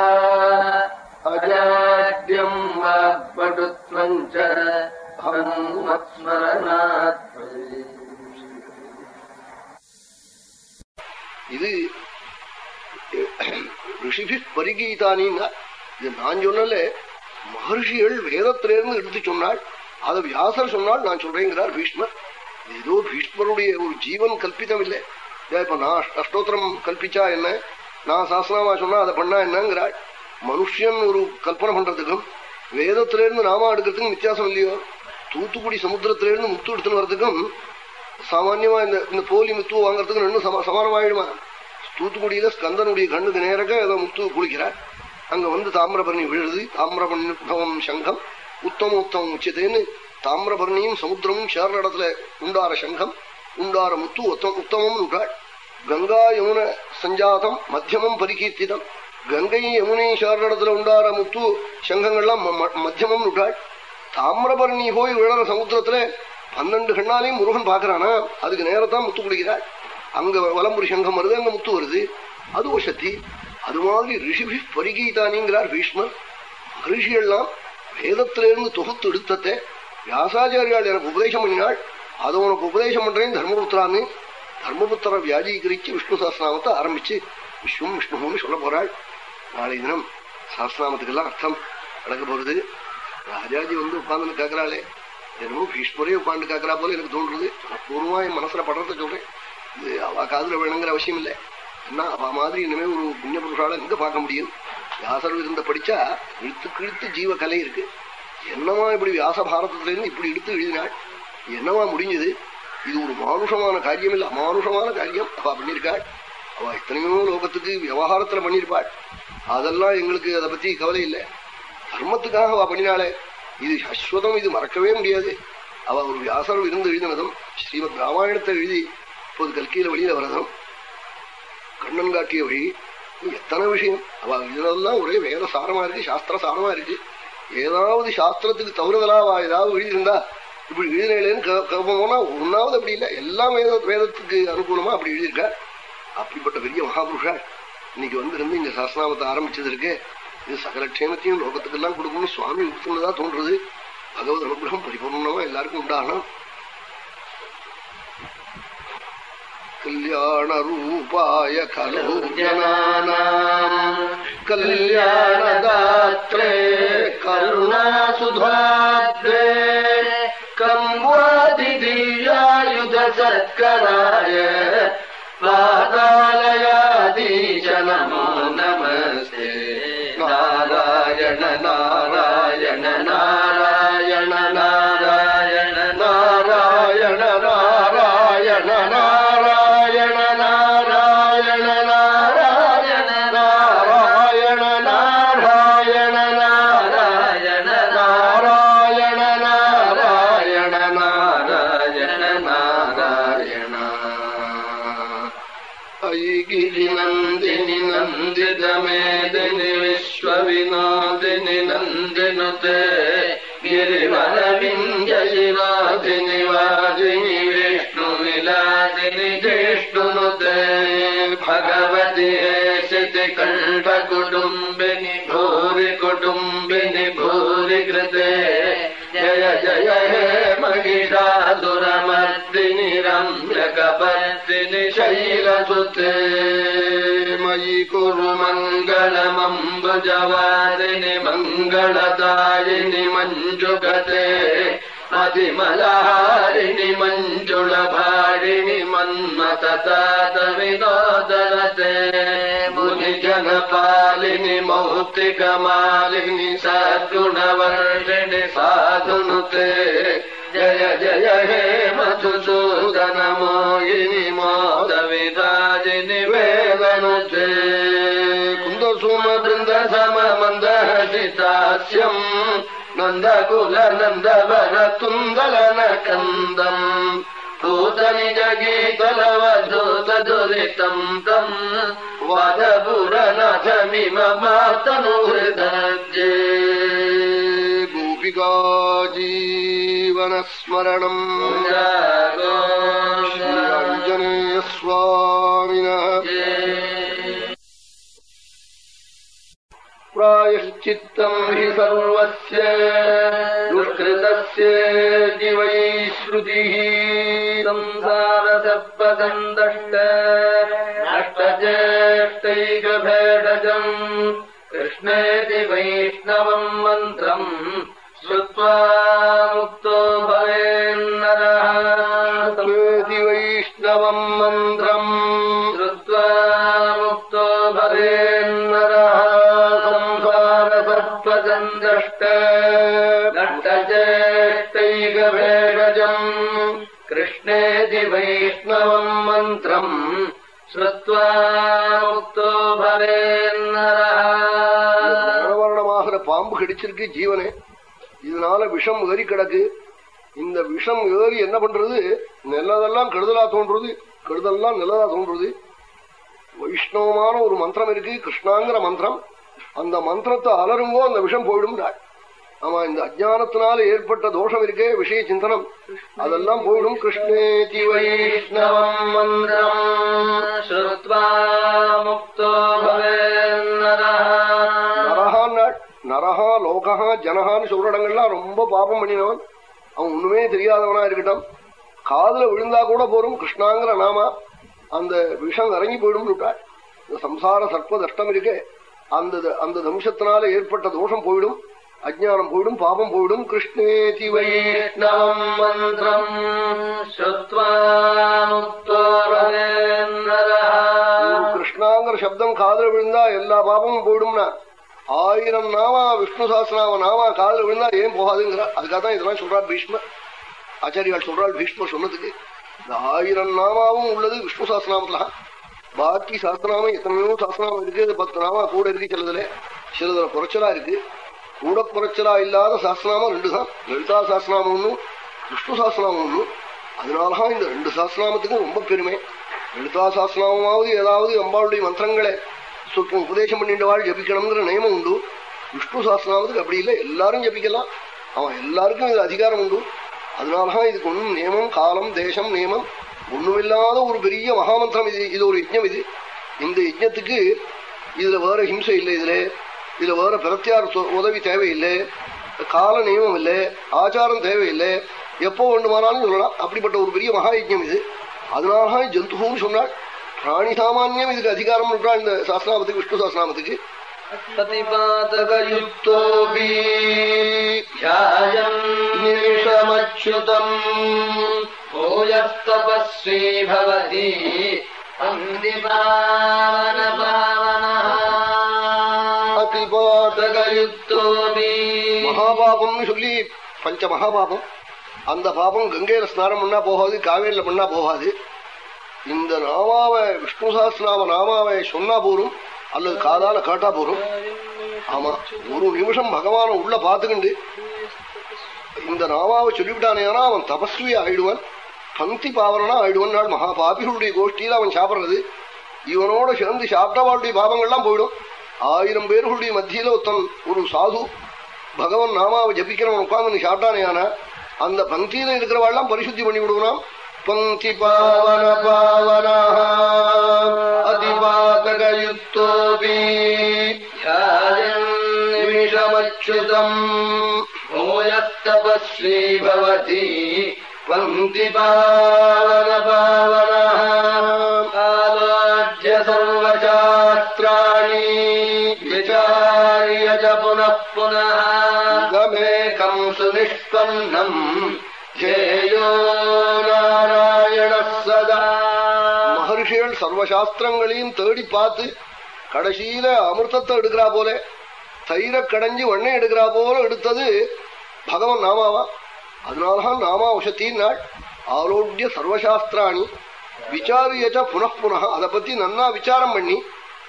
अजाड्यम् वाक्पटुत्वम् च हनुमत्स्मरणात् இது ரிஷிபி பரிகீதானின்னா இது நான் சொன்னல மகர்ஷிகள் வேதத்திலிருந்து எடுத்து சொன்னாள். அதை வியாசர் சொன்னால் நான் சொல்றேங்கிறார் பீஷ்மர். ஏதோ பீஷ்மருடைய ஒரு ஜீவன் கல்பிதம் இல்லை. இப்ப நான் அஷ்டோத்திரம் கல்பிச்சா என்ன? நான் சாஸ்திரமா சொன்னா அதை பண்ணா என்னங்கிறாள். மனுஷன் ஒரு கல்பனை பண்றதுக்கும் வேதத்திலிருந்து நாமா எடுக்கிறதுக்கும் வித்தியாசம் இல்லையோ? தூத்துக்குடி சமுத்திரத்திலிருந்து முத்து எடுத்துன்னு வர்றதுக்கும் சாமான்யமா இந்த இந்த போலி முத்து வாங்கறதுக்கு ரெண்டும் சமா சமானமாயிடுமா? தூத்துக்குடியில ஸ்கந்தனுடைய கண்ணுக்கு நேரக்க ஏதோ முத்து குளிக்கிறார். அங்க வந்து தாமிரபரணி விழுது. தாமிரபரணி சங்கம். உத்தம உத்தமம் உச்சதேன்னு தாமிரபரணியும் சமுத்திரமும் சேர்ற இடத்துல உண்டார சங்கம். உண்டார முத்து உத்தமம் உண்டாள் கங்கா யமுன சஞ்சாதம் மத்தியமம் பரிகீர்த்திதம். கங்கை யமுனையும் சேர்ற இடத்துல உண்டார முத்து சங்கங்கள்லாம் மத்தியமம் உண்டாள் தாமிரபரணி போய் விழற சமுத்திரத்துல பன்னெண்டு கண்ணாலையும் முருகன் பாக்குறானா அதுக்கு நேரத்தான் முத்து குடிக்கிறாள் அங்க வலம்புரி சங்கம் வருது அங்க முத்து வருது. அது ஒரு சக்தி அது மாதிரி ரிஷிபி பரிகீதானிங்கிறார் பீஷ்மர் ரிஷியெல்லாம் வேதத்திலிருந்து தொகுத்து எடுத்தத்தை வியாசாச்சாரியால் எனக்கு உபதேசம் பண்ணினாள். அதை உனக்கு உபதேசம் பண்றேன் தர்மபுத்திரான்னு தர்மபுத்திர வியாஜீகரிச்சு விஷ்ணு சாஸ்திரநாமத்தை ஆரம்பிச்சு விஷ்ணும் விஷ்ணுன்னு சொல்ல போறாள். நாளை தினம் சாஸ்திரநாமத்துக்கெல்லாம் அர்த்தம் நடக்க போறது ராஜாஜி வந்து உட்கார்ந்து கேட்கிறாளே என்னமோ பீஷ்மரே உட்காந்து கேட்கறா போல எனக்கு தோன்றுறது பூர்வமா என் மனசுல படுறத சொல்றேன். இது அவ காதுல வேணுங்கிற அவசியம் இல்லை. என்ன அவ மாதிரி இனிமே ஒரு புண்ணிய புருஷால எங்க பார்க்க முடியும்? வியாசர் இருந்த படிச்சா இழுத்து ஜீவ கலை இருக்கு. என்னவா இப்படி வியாச பாரதத்துலேருந்து இப்படி இழுத்து எழுதினாள்? என்னவா முடிஞ்சது? இது ஒரு மானுஷமான காரியம் இல்ல அமானுஷமான காரியம். அவ பண்ணியிருக்காள் அவ எத்தனையோ லோகத்துக்கு விவகாரத்துல பண்ணியிருப்பாள் அதெல்லாம் எங்களுக்கு அதை பத்தி கவலை இல்லை. தர்மத்துக்காக அவ பண்ணினாளே. இது அஸ்வதம் இது மறக்கவே முடியாது. அவ ஒரு வியாசர் இருந்து எழுதினதும் ஸ்ரீமத் ராமாயணத்தை எழுதி இப்போது கல்கியில வெளியில வரதும் கண்ணன் காட்டிய வழி எத்தனை விஷயம்? அவ எழுதினதெல்லாம் ஒரே வேத சாரமா இருக்கு சாஸ்திர சாரமா இருக்கு. ஏதாவது சாஸ்திரத்துக்கு தவறுதலாவா ஏதாவது எழுதியிருந்தா இப்படி எழுதினேன்னு போனா ஒன்னாவது அப்படி இல்லை. எல்லாம் வேத வேதத்துக்கு அனுகூலமா அப்படி எழுதியிருக்க. அப்படிப்பட்ட பெரிய மகாபுருஷா இன்னைக்கு வந்திருந்து இந்த சாஸ்திராமத்தை ஆரம்பிச்சது இருக்கு இது சகல க்ஷேமத்தையும் லோகத்துக்கெல்லாம் கொடுக்கணும்னு சுவாமி கொடுத்துள்ளதா தோன்றது பகவத் அனுகிரகம் பரிபூர்ணமா எல்லாருக்கும் உண்டாகணும். कल्याणरूपाय खलु जनानाम् कल्याणदात्रे करुणासुधात्रे कम्वादिदीयायुधसत्कराय पादालयादीश नमः भगवति हेशिति कण्ठकुटुम्बिनि भूरि कुटुम्बिनि भूरि कृते जय जय हे महिषासुरमर्दिनि रम्यकपर्दिनि शैलसुते। मयि कुरु मङ्गलमम्बुजवादिनि मङ्गलदायिनि मञ्जुगते மதிமலாரிணி மஞ்சுளபாரிணி மன்மததாதவினோதரதே முனிஜனபாலினி மௌத்திகமாலினி சத்குணவர்ஷிணி சாதுனுதே. ஜய ஜய ஹே மதுசூதன மோயினி மோத விதாஜினி வேதனுதே குந்தசுமபிருந்த சமமந்த ನಂದಗುಲ ನಂದವನ ತುಂಗಲನ ಕಂದಂ ದೂತನಿ ಜಗಿ ಕಲವ ದೂತ ದುರಿತಂ ತಂ ವದಪುರ ನಮಿ ಮಮ ತನು ಹೃದಯೇ ಗೋಪಿಕಾ ಜೀವನಸ್ಮರಣಂ ಶ್ರೀ ಆಂಜನೇಯ ಸ್ವಾಮಿನಃ प्रायश्चित्तम् हि सर्वस्य दुष्कृतस्य जि श्रुतिः संसारसर्वसन्दष्ट अष्टचेष्टैकभेदजम् कृष्णेति वैष्णवम् मन्त्रम् श्रुत्वा मुक्तो भवेन्नरः। वैष्णवम् मन्त्रम् वैष्णवम् मन्त्रम् श्रुत्वा मुक्तो भवेन्नरः மரணவரணமாகிற பாம்பு கடிச்சிருக்கு ஜீவனே இதனால விஷம் ஏறி கிடக்கு இந்த விஷம் ஏறி என்ன பண்றது நல்லதெல்லாம் கெடுதலா தோன்றுறது கெடுதல்லாம் நல்லதா தோன்றுறது வைஷ்ணவமான ஒரு மந்திரம் இருக்கு கிருஷ்ணாங்கிற மந்திரம் அந்த மந்திரத்தை அலருங்கோ அந்த விஷம் போயிடும் ஆமா இந்த அஜானத்தினால ஏற்பட்ட தோஷம் இருக்கே விஷய சிந்தனம். அதெல்லாம் போயிடும். கிருஷ்ணே வைஷ்ணவம் மந்திரம். நரஹா முக்தோ நரஹா. லோகா ஜனஹான்னு சொல்ற இடங்கள்லாம் ரொம்ப பாபம் பண்ணினவன். அவன் ஒண்ணுமே தெரியாதவனா இருக்கட்டும். காதல விழுந்தா கூட போறோம் கிருஷ்ணாங்கிற நாமா. அந்த விஷம் இறங்கி போயிடும் விட்டாள் இந்த சம்சார சர்ப்ப தஷ்டம் இருக்கே. அந்த அந்த தம்சத்தினால ஏற்பட்ட தோஷம் போயிடும். அஜானம் போயிடும் பாபம் போயிடும். கிருஷ்ணேதி வைஷ்ணவம் மந்திரம். கிருஷ்ணாங்கிற சப்தம் காதல விழுந்தா எல்லா பாபமும் போயிடும்னா ஆயிரம் நாமா விஷ்ணு சாஸ்திரநாம நாமா காதல விழுந்தா ஏன் போகாதுங்கிற அதுக்காக தான் இதெல்லாம் சொல்றாள் பீஷ்ம. ஆச்சாரியால் சொல்றாள் பீஷ்ம சொன்னதுக்கு. இந்த ஆயிரம் நாமாவும் உள்ளது விஷ்ணு சாஸ்திரநாமத்துல பாக்கி சாஸ்திரநாமம் எத்தனையோ சாஸ்திரநாமம் இருக்கு. பத்து நாமா கூட இருக்கு சிலதுல. சிலதுல குறைச்சலா இருக்கு. கூட குறைச்சலா இல்லாத சாஸ்திரநாமம் ரெண்டு தான் லலிதா சாஸ்திரநாமம் ஒண்ணு விஷ்ணு சாஸ்திரநாமம் ஒண்ணு. அதனாலதான் இந்த ரெண்டு சாஸ்திரநாமத்துக்கும் ரொம்ப பெருமை. லலிதா சாஸ்திரநாமமாவது ஏதாவது அம்பாளுடைய மந்திரங்களை சொற்று உபதேசம் பண்ணிட்டு வாழ் ஜபிக்கணுங்கிற நியமம் உண்டு. விஷ்ணு சாஸ்திரநாமத்துக்கு அப்படி இல்லை. எல்லாரும் ஜபிக்கலாம். அவன் எல்லாருக்கும் இது அதிகாரம் உண்டு. அதனாலதான் இதுக்கு ஒன்றும் நியமம் காலம் தேசம் நியமம் ஒண்ணுமில்லாத ஒரு பெரிய மகாமந்திரம் இது இது ஒரு யஜ்ஞம் இது. இந்த யஜ்ஞத்துக்கு இதுல வேற ஹிம்சை இல்லை இதுல. இதுல வேற பிரத்யார் சொ- உதவி தேவையில்லை கால நியமம் இல்லை ஆச்சாரம் தேவையில்லை எப்போ வேண்டுமானாலும் சொல்லலாம் அப்படிப்பட்ட ஒரு பெரிய மகா யஜ்ஞம் இது அதனாலதான் ஜந்துன்னு சொன்னாள் பிராணி சாமான்யம் இதுக்கு அதிகாரம் பண்றாள் இந்த சாஸ்திராமத்துக்கு விஷ்ணு சாஸ்திராமத்துக்கு प्रतिपातकयुक्तोऽपि ध्यायम् निमिषमच्युतम् भूयस्तपस्वी भवति अन्तिपावनपावनः மகாபாபம்னு சொல்லி பஞ்ச மகாபாபம். அந்த பாபம் கங்கையில ஸ்நானம் பண்ணா போகாது காவேரியில பண்ணா போகாது. இந்த நாமாவை விஷ்ணு சாஸ்திரநாம நாமாவை சொன்னா போரும் அல்லது காதால காட்டா போரும் ஆமா ஒரு நிமிஷம் பகவான உள்ள பாத்துக்கிண்டு இந்த நாமாவை சொல்லிவிட்டானேனா அவன் தபஸ்வி ஆயிடுவான் பந்தி பாவனா ஆயிடுவான். நாள் மகா பாபிகளுடைய கோஷ்டியில அவன் சாப்பிடுறது இவனோட சேர்ந்து சாப்பிட்டவாளுடைய பாவங்கள்லாம் போயிடும். ஆயிரம் பேர்களுடைய மத்தியில ஒருத்தன் ஒரு சாது பகவான் நாமாவை ஜபிக்கிறவன் உட்காந்து சாப்பிட்டானே ஆனா அந்த பங்கியில இருக்கிறவாள்லாம் பரிசுத்தி பண்ணி விடுவான் பங்கி பாவன பாவன அதிபாதகயுத்தோபி நிமிஷமச்சுதம் மோயத்தபஸ்ரீ பவதி பங்கி பாவன பாவன நிஷ்பன்னம் ஜேயோ நாராயண சதா. மகர்ஷிகள் சர்வசாஸ்திரங்களையும் தேடி பார்த்து கடைசியில அமிர்தத்தை எடுக்கிறா போல தயிர கடைஞ்சி வண்ணை எடுக்கிறா போல எடுத்தது பகவன் நாமாவா? அதனாலதான் நாமா உஷத்தின் நாள். ஆரோக்கிய சர்வசாஸ்திராணி. விசாரியச்ச புனப்புன அதை பத்தி நன்னா விசாரம் பண்ணி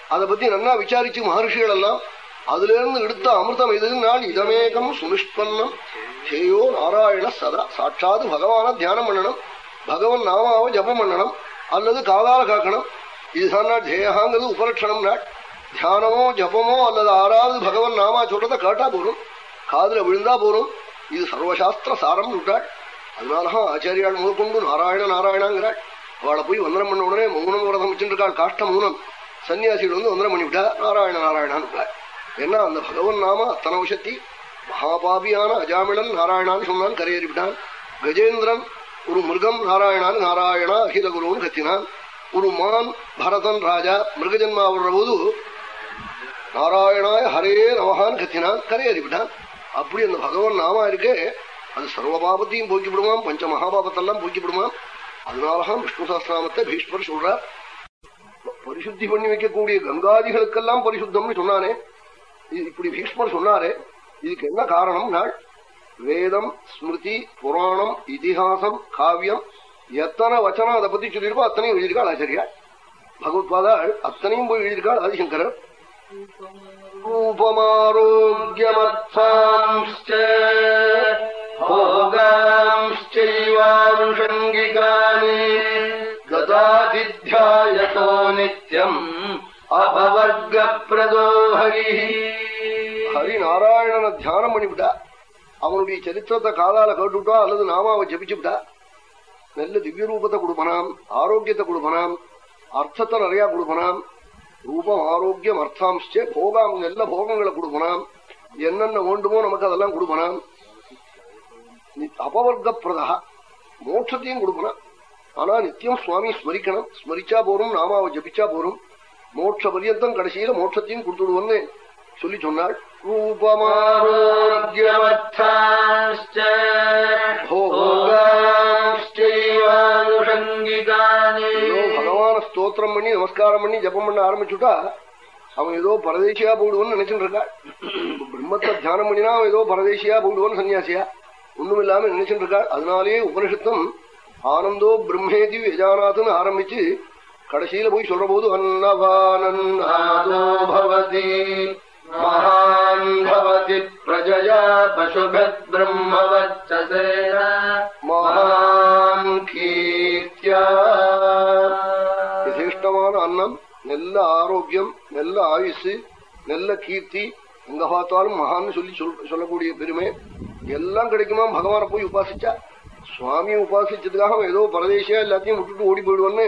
அதை பத்தி நன்னா விசாரிச்சு மகர்ஷிகள் எல்லாம் அதுல இருந்து எடுத்த அமிர்தம் எதுனால் இதமேகம் சுனிஷ்பன்னம் ஹேயோ நாராயண சதா. சாட்சாது பகவான தியானம் பண்ணணும். பகவன் நாமாவை ஜபம் பண்ணணும். அல்லது காதால காக்கணும். இதுதான் நாள் ஜெயகாங்கிறது உபலட்சணம் நாள் தியானமோ ஜபமோ அல்லது ஆறாவது பகவன் நாமா சொல்றத கேட்டா போறோம் காதுல விழுந்தா போறோம் இது சர்வசாஸ்திர சாரம் விட்டாள் அதனாலதான் ஆச்சாரியால் முதற்கொண்டு நாராயண நாராயணாங்கிறாள் அவளை போய் வந்தனம் பண்ண உடனே மௌனம் விரதம் வச்சுருக்காள் காஷ்ட மௌனம். சன்னியாசிகள் வந்து வந்தனம் பண்ணிவிட்டா நாராயண நாராயணான்னு விட்டாள் ஏன்னா அந்த பகவன் நாம அத்தனை விஷத்தி மகாபாபியான அஜாமிளன் நாராயணான்னு சொன்னான் கரையேறிவிட்டான். கஜேந்திரன் ஒரு மிருகம் நாராயணான் நாராயணா அகில குருவன் கத்தினான். ஒரு மான் பரதன் ராஜா மிருகஜன்மா வர்ற போது நாராயணாய ஹரே நமகான் கத்தினான் கரையேறிவிட்டான். அப்படி அந்த பகவான் நாமா இருக்கே அது சர்வ பாபத்தையும் போக்கிவிடுமாம் பஞ்ச மகாபாபத்தெல்லாம் போக்கிவிடுமாம் அதனாலதான் விஷ்ணு சாஸ்திராமத்தை பீஷ்மர் சொல்றார். பரிசுத்தி பண்ணி வைக்கக்கூடிய கங்காதிகளுக்கெல்லாம் பரிசுத்தம்னு சொன்னானே இப்படி பீஷ்மர் சொன்னாரு. இதுக்கு என்ன காரணம்னா வேதம் ஸ்மிருதி புராணம் இதிகாசம் காவியம் எத்தனை வச்சனம் அதை பத்தி சொல்லியிருக்கோ அத்தனையும் எழுதியிருக்காள் ஆச்சரியா பகவத்பாதாள் அத்தனையும் போய் எழுதியிருக்காள் ஆதிசங்கரர். ரூபமாரோக்கியமர்த்தாம்ஸ்டேங்கானி கதாதித்யாயோ நித்யம். அபவர்கப்பிரதோ ஹரி ஹரி நாராயணனை தியானம் பண்ணிவிட்டா? அவனுடைய சரித்திரத்தை காலால கேட்டுவிட்டா? அல்லது நாமாவை ஜபிச்சுவிட்டா? நல்ல திவ்ய ரூபத்தை கொடுப்பனாம் ஆரோக்கியத்தை கொடுப்பனாம் அர்த்தத்தை நிறைய கொடுப்பனாம் ரூபம் ஆரோக்கியம் அர்த்தாம்ஸ்டே போகாம் நல்ல போகங்களை கொடுப்பனாம் என்னென்ன வேண்டுமோ நமக்கு அதெல்லாம் கொடுப்பனாம். அபவர்க்கப்பிரதா மோட்சத்தையும் கொடுப்பனாம் ஆனா நித்தியம் சுவாமி ஸ்மரிக்கணும் ஸ்மரிச்சா போறோம் நாமாவை ஜபிச்சா போறோம் மோட்ச பரியந்தம் கடைசியில மோட்சத்தையும் கொடுத்துடுவோன்னு சொல்லி சொன்னாள். பகவான ஸ்தோத்திரம் பண்ணி நமஸ்காரம் பண்ணி ஜபம் பண்ண ஆரம்பிச்சுட்டா அவன் ஏதோ பரதேசியா போயிடுவோன்னு நினைச்சுட்டு இருக்காள் பிரம்மத்தை தியானம் பண்ணினா அவன் ஏதோ பரதேசியா போயிடுவோன்னு சன்னியாசியா ஒண்ணும் இல்லாம நினைச்சுட்டு இருக்காள் அதனாலேயே உபனிஷத்தும் ஆனந்தோ பிரம்மேதி விஜானாத்னு ஆரம்பிச்சு கடைசியில போய் சொல்ற போது அன்னவானி மகான் பவதி பிரஜயா பசுபத் பிரம்மவச்சசேன மகான் கீர்த்தியா விசிஷ்டமான அன்னம் நல்ல ஆரோக்கியம் நல்ல ஆயுசு நல்ல கீர்த்தி எங்க பார்த்தாலும் மகான் சொல்லி சொல்லக்கூடிய பெருமை. எல்லாம் கிடைக்குமா? பகவான போய் உபாசிச்சா? சுவாமியை உபாசிச்சதுக்காக ஏதோ பரதேசியா எல்லாத்தையும் விட்டுட்டு ஓடி போயிடுவான்னு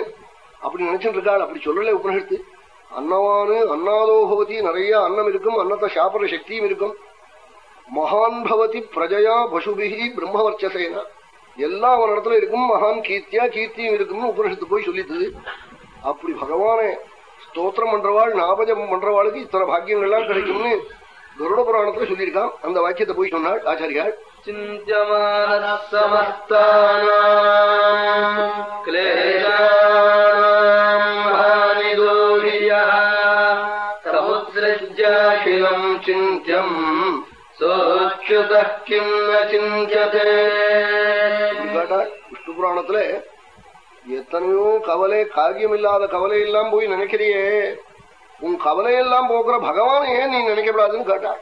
அப்படி நினைச்சுட்டு இருக்காள் அப்படி சொல்லல உபனிஷத்து அன்னவானு அன்னாதோபவதி நிறைய அன்னம் இருக்கும் அன்னத்தை சாப்பிட்ற சக்தியும் இருக்கும். மகான் பவதி பிரஜயா பசுபிகி பிரம்மவர்ச்சசேனா. எல்லா ஒரு இடத்துல இருக்கும் மகான் கீர்த்தியா கீர்த்தியும் இருக்கும்னு உபனிஷத்து போய் சொல்லித்தது அப்படி பகவானே ஸ்தோத்திரம் பண்றவாள் நாபஜம் பண்றவாளுக்கு இத்தனை பாக்கியங்கள்லாம் கிடைக்கும்னு கருட புராணத்துல சொல்லியிருக்கான். அந்த வாக்கியத்தை போய் சொன்னாள் ஆச்சாரியாள் சிந்தியமான समुद्रज्याशिलम् चिन्त्यम् सोऽच्युतः किम् न चिन्त्यते கேட்டாள் விஷ்ணு புராணத்துல எத்தனையோ கவலை காரியம் இல்லாத கவலை எல்லாம் போய் நினைக்கிறியே உன் கவலையெல்லாம் போக்குற பகவான் ஏன் நீ நினைக்கப்படாதுன்னு கேட்டாள்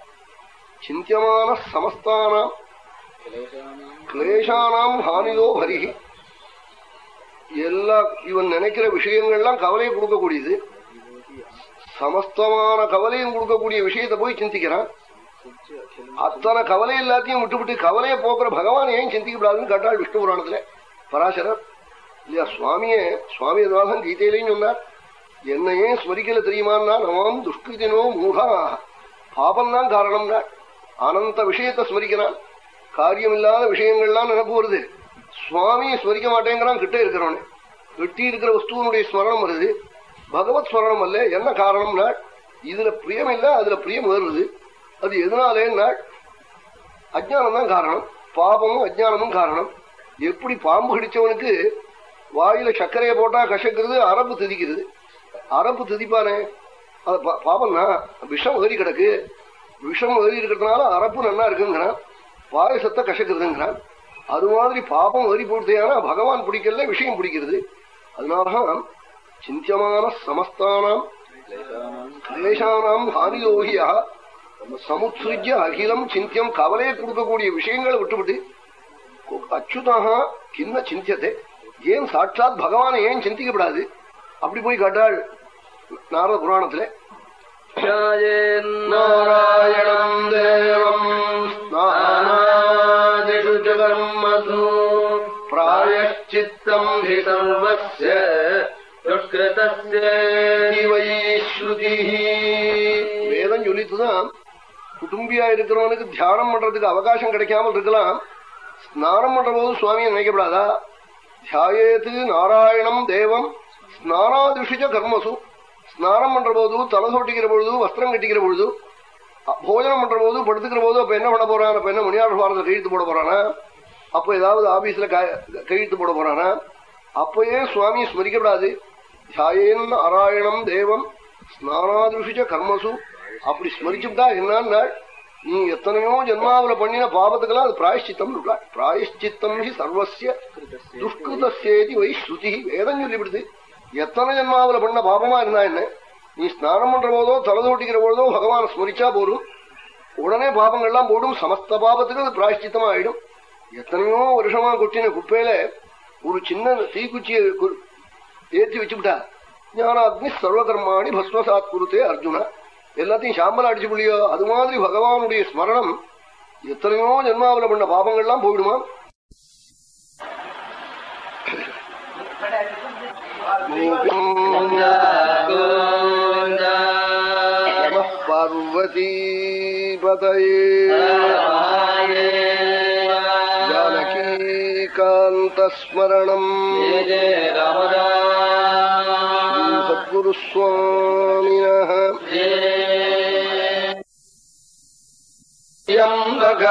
சிந்தியமான சமஸ்தானாம் கிளேஷானாம் ஹானிதோ ஹரிஹி எல்லா இவன் நினைக்கிற விஷயங்கள்லாம் கவலையை கொடுக்கக்கூடியது சமஸ்தமான கவலையும் கொடுக்கக்கூடிய விஷயத்தை போய் சிந்திக்கிறான். அத்தனை கவலை எல்லாத்தையும் விட்டுவிட்டு கவலையை போக்குற பகவான் ஏன் சிந்திக்கப்படாதுன்னு கேட்டாள் விஷ்ணு புராணத்துல. பராசரர் இல்லையா சுவாமியே சுவாமி அதுவாக கீதையிலையும் சொன்னார் என்ன ஏன் ஸ்மரிக்கல தெரியுமான்னா நவாம் துஷ்கிருத்தினோ மூடாக பாபம் தான் காரணம்னா அனந்த விஷயத்தை ஸ்மரிக்கிறான். காரியம் இல்லாத விஷயங்கள்லாம் நினப்பு வருது. சுவாமியை ஸ்மரிக்க மாட்டேங்கிறான் கிட்ட இருக்கிறவனே. வெட்டி இருக்கிற வஸ்துவனுடைய ஸ்மரணம் வருது. பகவத் ஸ்மரணம் அல்ல. என்ன காரணம்னா இதுல பிரியம் இல்ல அதுல பிரியம் வருது அது எதனாலேன்னா அஜானம் தான் காரணம். பாபமும் அஜானமும் காரணம். எப்படி பாம்பு கடிச்சவனுக்கு வாயில சர்க்கரையை போட்டா கசக்கிறது அரம்பு திதிக்கிறது. அரப்பு திதிப்பானே. அது பாபம் தான் விஷம் ஏறி கிடக்கு. விஷம் ஏறி இருக்கிறதுனால அரப்பு நல்லா இருக்குங்கிறான். பாயசத்தை கசக்குறதுங்கிறான். அது மாதிரி பாபம் ஏறி போடுத்தையானா பகவான் பிடிக்கல விஷயம் பிடிக்கிறது. அதனாலதான் சிந்தியமான சமஸ்தானாம் கிளேஷானாம் ஹானியோகியா சமுத்ருஜ்ய அகிலம் சிந்தியம் கவலையை கொடுக்கக்கூடிய விஷயங்களை விட்டுவிட்டு அச்சுதாக கிண்ண சிந்தியத்தை ஏன் சாட்சாத் பகவானை ஏன் சிந்திக்கப்படாது? அப்படி போய் காட்டாள் நாரத புராணத்துல. நாராயணம் தேவம் ஸ்நானாதிஷு ச பிராயச்சித்தம் ஹி சர்வஸ்ய வேதம் சொல்லித்துதான் குடும்பியா இருக்கிறவனுக்கு தியானம் பண்றதுக்கு அவகாசம் கிடைக்காமல் இருக்கலாம். ஸ்நானம் பண்ற போது சுவாமியை நினைக்கப்படாதா? தியாயத்து நாராயணம் தேவம் ஸ்நானாதிஷிச்ச கர்மசு. ஸ்நானம் பண்ற போது தலை சொட்டிக்கிற பொழுது வஸ்திரம் கட்டிக்கிற பொழுது போஜனம் பண்ற போது படுத்துக்கிற போது அப்ப என்ன பண்ண போறான்? அப்ப என்ன மணியாளர் பாரத கையெழுத்து போட போறானா? அப்ப ஏதாவது ஆபீஸ்ல கையெழுத்து போட போறானா? அப்பயே சுவாமி ஸ்மரிக்கப்படாது. தியாயேன் நாராயணம் தேவம். ஸ்நானாதிருஷிச்ச கர்மசு. அப்படி ஸ்மரிச்சுட்டா என்னன்னா நீ எத்தனையோ ஜென்மாவில பண்ணின பாபத்துக்கெல்லாம் அது பிராயஷ்சித்தம் பிராயஷ்சித்தம் ஹி சர்வசிய துஷ்கிருதேதி வை ஸ்ருதி. வேதம் சொல்லிவிடுது. எத்தனை ஜென்மாவில பண்ண பாபமா இருந்தா என்ன? நீ ஸ்நானம் பண்ற போதோ தலதோட்டிக்கிற போதோ பகவான் ஸ்மரிச்சா போரும் உடனே பாபங்கள்லாம் போடும். சமஸ்த பாபத்துக்கு அது பிராயஷ்சித்தமா ஆயிடும் எத்தனையோ வருஷமா கொட்டின குப்பையில ஒரு சின்ன தீக்குச்சியை ஏற்றி வச்சுவிட்டா ஞான அக்னி சர்வகர்மாணி பஸ்வசாத் குருத்தே அர்ஜுனா எல்லாத்தையும் சாம்பலா அடிச்சு புள்ளியோ அது மாதிரி பகவானுடைய ஸ்மரணம் எத்தனையோ ஜென்மாவில பண்ண பாபங்கள்லாம் போயிடுமா பார்வதி பதயே तस्मरणम् सद्गुरुस्वामिनः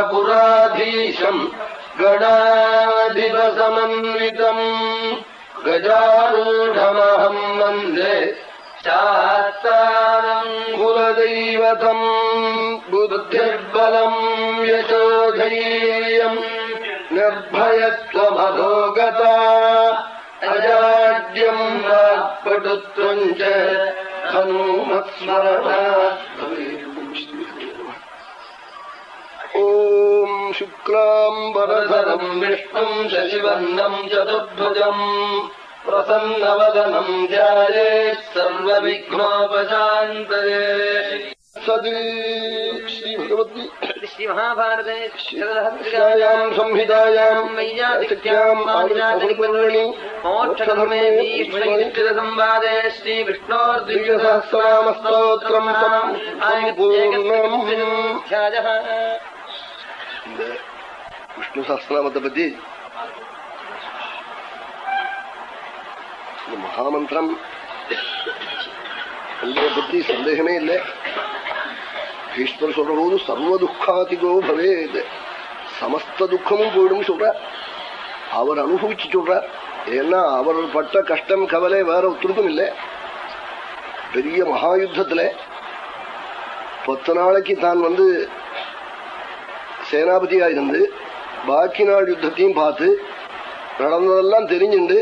यम्बकपुराधीशम् गणाधिपसमन्वितम् गजारूढमहम् वन्दे शास्तारम् कुलदैवतम् बुद्धिर्बलम् यशोधैर्यम् निर्भयत्वमधोगता अजाड्यम् वाक्पटुत्वम् च हनुमत्स्मरणात् ॐ शुक्लाम्बरधरम् वरदरम् विष्णुम् शशिवर्णम् चतुर्भुजम् प्रसन्नवदनम् ध्यायेत् सर्वविघ्नोपशान्तये സംവാദേ ശ്രീകൃഷ്ണോർദ്വിസഹസ്രാമസ്തോത്രം പൂർണ്ണം இந்த விஷ்ணு சஹசிரநாமத்தை பத்தி இந்த மகாமந்திரம் பத்தி சந்தேகமே இல்லை ஈஸ்வர் சொல்ற போது சர்வ துக்காதிகோ பவேது. சமஸ்த துக்கமும் போயிடும் சொல்றார் அவர் அனுபவிச்சு சொல்றார் ஏன்னா அவர் பட்ட கஷ்டம் கவலை வேற ஒத்துருக்கும் இல்லை. பெரிய மகாயுத்தத்துல பத்து நாளைக்கு தான் வந்து சேனாபதியா இருந்து பாக்கி நாள் யுத்தத்தையும் பார்த்து நடந்ததெல்லாம் தெரிஞ்சுண்டு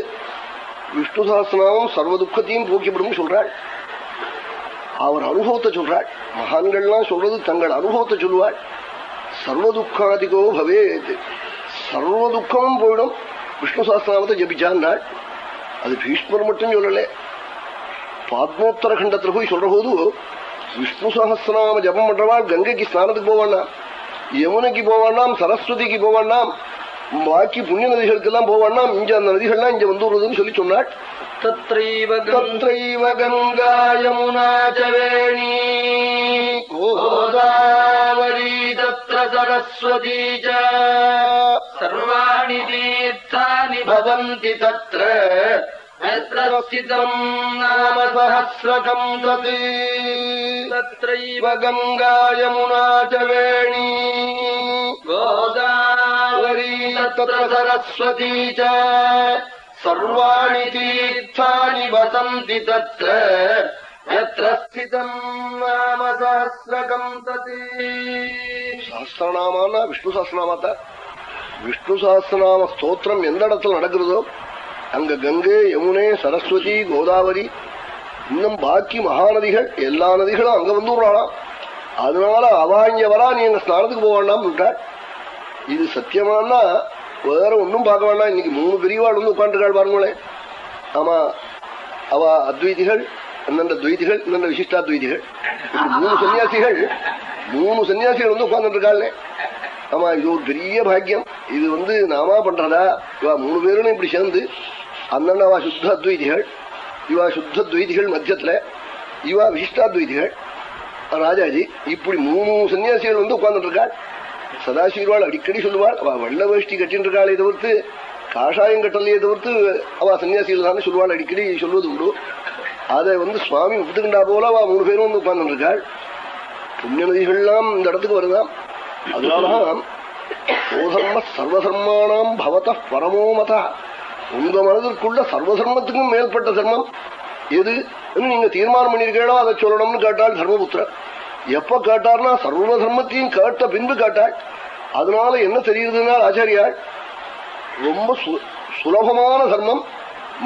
விஷ்ணு சாஸ்திரமும் சர்வ துக்கத்தையும் போக்கிவிடும் சொல்றாள். அவர் அனுபவத்தை சொல்றாள் மகான்கள்லாம் சொல்றது தங்கள் அனுபவத்தை சொல்லுவாள் சர்வ துக்காதிகோ பவேத். சர்வ துக்கமும் போயிடும். விஷ்ணு சஹஸ்ரநாமத்தை ஜபிச்சான் அது பீஷ்மர் மட்டும் சொல்லல. பாத்மோத்தர கண்டத்துல போய் சொல்ற போது விஷ்ணு சஹஸ்ரநாம ஜபம் பண்றவாள் கங்கைக்கு ஸ்நானத்துக்கு போவானா யமுனைக்கு போவானாம் சரஸ்வதிக்கு போவானாம். பாக்கி புண்ணிய நதிகளுக்கெல்லாம் போவான்னா இங்க அந்த நதிகள்லாம் இங்க வந்துடுறதுன்னு சொல்லி சொன்னாள் தத்ரைவ கங்கா யமுனா சவேணி கோதாவரி தத்ர சரஸ்வதி சர்வாணி भवन्ति तत्र यत्र स्थितम् नाम सहस्रकम् तत् तत्रैव गङ्गा यमुना च वेणी गोदावरी तत्र सरस्वती च सर्वाणि तीर्थानि वसन्ति तत्र यत्र स्थितम् नाम सहस्रकम् तत् சஹசிரநாமான்னா விஷ்ணு சஹசிரநாமத்த விஷ்ணு சஹசிரநாம ஸ்தோத்திரம் எந்த இடத்துல நடக்கிறதோ அங்க கங்கை யமுனை சரஸ்வதி கோதாவரி இன்னும் பாக்கி மகாநதிகள் எல்லா நதிகளும் அங்க வந்துடுறாளாம். அதனால அவாஞ்ச வரா நீ எங்க ஸ்நானத்துக்கு போக வேண்டாம் இது சத்தியமானா வேற ஒன்னும் பார்க்க வேண்டாம். இன்னைக்கு மூணு பெரியவாள் வந்து உட்காந்துருக்காள் பாருங்களேன் ஆமா அவ அத்வைதிகள் அந்தந்த துவைதிகள் இந்தந்த விசிஷ்டாத்வைதிகள். மூணு சன்னியாசிகள் மூணு சன்னியாசிகள் வந்து உட்கார்ந்துட்டு இருக்காள் ஆமா இது ஒரு பெரிய பாக்கியம். இது வந்து நாமா பண்றதா? இவா மூணு பேரும் இப்படி சேர்ந்து அண்ணன் அவா சுத்த அத்வைதிகள் இவா சுத்த துவைதிகள் மத்தியத்துல இவா விசிஷ்டாத்வைதிகள் ராஜாஜி இப்படி மூணு சன்னியாசிகள் வந்து உட்கார்ந்துட்டு இருக்காள் சதாசிவாள் அடிக்கடி சொல்லுவாள் அவ வெள்ள வேஷ்டி கட்டின்னு இருக்காளே தவிர்த்து காஷாயம் கட்டலையே தவிர்த்து அவ சன்னியாசிகள் தானே சொல்லுவாள் அடிக்கடி சொல்வது உண்டு அதை வந்து சுவாமி ஒப்புத்துக்கிண்டா போல அவ மூணு பேரும் வந்து உட்கார்ந்து இருக்காள் புண்ணிய நதிகள்லாம் இந்த இடத்துக்கு வருதான் அதனாலதான் சோதர்ம சர்வதர்மானாம் பவத பரமோ உங்க மனதிற்குள்ள சர்வதர்மத்துக்கும் மேற்பட்ட தர்மம் எது நீங்க தீர்மானம் பண்ணிருக்கீங்களோ அதை சொல்லணும்னு கேட்டாள் தர்மபுத்திரன் எப்ப கேட்டார்னா சர்வ தர்மத்தையும் கேட்ட பின்பு கேட்டாள் அதனால என்ன தெரியுதுன்னா ஆச்சாரியாள் ரொம்ப சுலபமான தர்மம்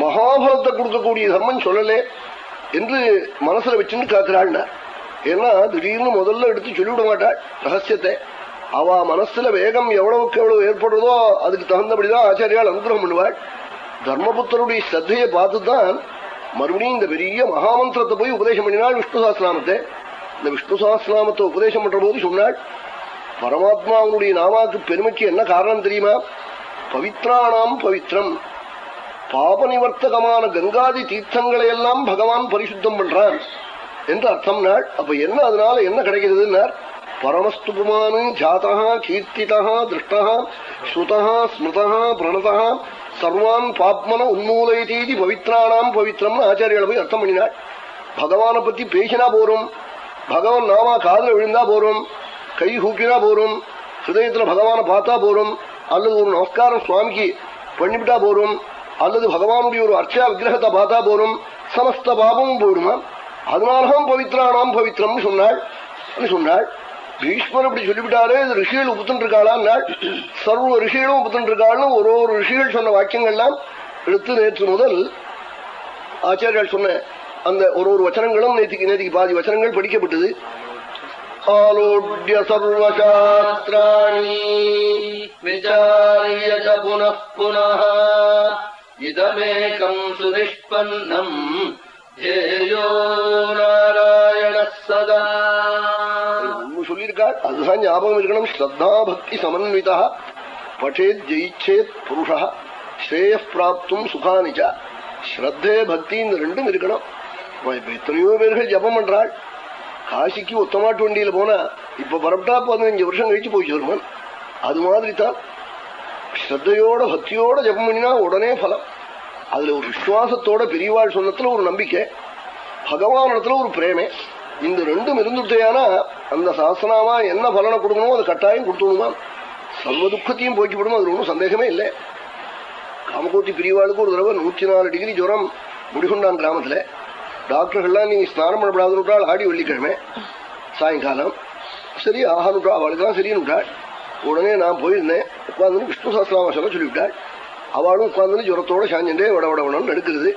மகாபலத்தை கொடுக்கக்கூடிய தர்மம் சொல்லலே என்று மனசுல வச்சுன்னு கேட்கிறாள் ஏன்னா திடீர்னு முதல்ல எடுத்து சொல்லிவிட மாட்டாள் ரகசியத்தை. அவ மனசுல வேகம் எவ்வளவுக்கு எவ்வளவு ஏற்படுறதோ அதுக்கு தகுந்தபடிதான் ஆச்சாரியால் அனுகிரகம் பண்ணுவாள் தர்மபுத்தருடைய ஸ்ரத்தையை பார்த்துதான் மறுபடியும் இந்த பெரிய மகாமந்திரத்தை போய் உபதேசம் பண்ணினாள் விஷ்ணு சாஸ்திராமத்தை இந்த விஷ்ணு சாஸ்திராமத்தை உபதேசம் பண்ற போது சொன்னாள் பரமாத்மாவுடைய நாமாக்கு பெருமைக்கு என்ன காரணம் தெரியுமா? பவித்ராணாம் பவித்ரம். பாப நிவர்த்தகமான கங்காதி தீர்த்தங்களை எல்லாம் பகவான் பரிசுத்தம் பண்றான். என்று அர்த்தம் நாள் அப்ப என்ன அதனால என்ன கிடைக்கிறதுன்னார்? பரமஸ்துபமானு ஜாதா கீர்த்திதா திருஷ்டா ஸ்ருதா ஸ்மிருதா பிரணதா சர்வான் பாப்மன உன்மூலை தீதி பவித்ராணாம் பவித்ரம் ஆச்சாரியால போய் அர்த்தம் பண்ணினாள் பகவானை பத்தி பேசினா போறோம் பகவான் நாமா காதல விழுந்தா போறோம் கை ஹூக்கினா போறோம் ஹிருதயத்துல பகவானை பார்த்தா போறோம் அல்லது ஒரு நமஸ்காரம் சுவாமிக்கு பண்ணிவிட்டா போறோம் அல்லது பகவானுடைய ஒரு அர்ச்சா விக்கிரகத்தை பார்த்தா போறோம் சமஸ்த பாபமும் போயிடுமா அதனாலதான் பவித்ராணாம் பவித்ரம்னு சொன்னாள். சொன்னாள். பீஷ்மர் அப்படி சொல்லிவிட்டாரே இது ரிஷிகள் உப்புத்துட்டு சர்வ ரிஷிகளும் உப்புத்துட்டு இருக்காள்னு ஒரு ஒரு ரிஷிகள் சொன்ன வாக்கியங்கள்லாம் எடுத்து நேற்று முதல் ஆச்சாரியால் சொன்ன அந்த ஒரு ஒரு வச்சனங்களும் நேற்றுக்கு நேற்றுக்கு பாதி வச்சனங்கள் படிக்கப்பட்டது. ஆலோட்ய சர்வசாஸ்திராணி விசாரிய புனః புனः இதமேகம் சுனிஷ்பன்னம் ஜேயோ நாராயண சதா. சொல்லியிருக்காள் அதுதான் ஞாபகம் இருக்கணும் ஸ்ரத்தா பக்தி சமன்விதா பட்டேத் ஜெயிச்சேத் புருஷா ஸ்ரேய பிராப்தும் சுகானிச்சா ஸ்ரத்தே பக்தி இந்த ரெண்டும் இருக்கணும் இப்ப எத்தனையோ பேர்கள் ஜபம் பண்றாள் காசிக்கு ஒத்தமாட்டு வண்டியில போனா இப்ப பரப்டா பதினஞ்சு வருஷம் கழிச்சு போய் சொல்லுவன் அது மாதிரி தான் ஸ்ரத்தையோட பக்தியோட ஜபம் பண்ணினா உடனே பலம் அதுல ஒரு விசுவாசத்தோட பெரியவாள் சொன்னத்துல ஒரு நம்பிக்கை பகவான் ஒரு பிரேமே இந்த ரெண்டும் இருந்துட்டேனா அந்த சாசனாமா என்ன பலனை கொடுக்கணுமோ அது கட்டாயம் கொடுத்துணுமா சர்வ துக்கத்தையும் போக்கிவிடும் அது ஒன்றும் சந்தேகமே இல்லை. காமகோட்டி பிரிவாளுக்கு ஒரு தடவை நூற்றி நாலு டிகிரி ஜுரம் முடிகொண்டான் கிராமத்துல. டாக்டர்கள்லாம் நீங்க ஸ்நானம் பண்ணப்படாதுன்றால் ஆடி வெள்ளிக்கிழமை சாயங்காலம். சரி ஆஹானுட்டா அவளுக்கெல்லாம் சரின்னுட்டாள் உடனே நான் போயிருந்தேன். உட்காந்து விஷ்ணு சாஸ்திராம சொல்ல சொல்லிவிட்டாள். அவளும் உட்காந்து ஜுரத்தோட சாஞ்சுட்டே விட வடவடன்னு எடுக்கிறது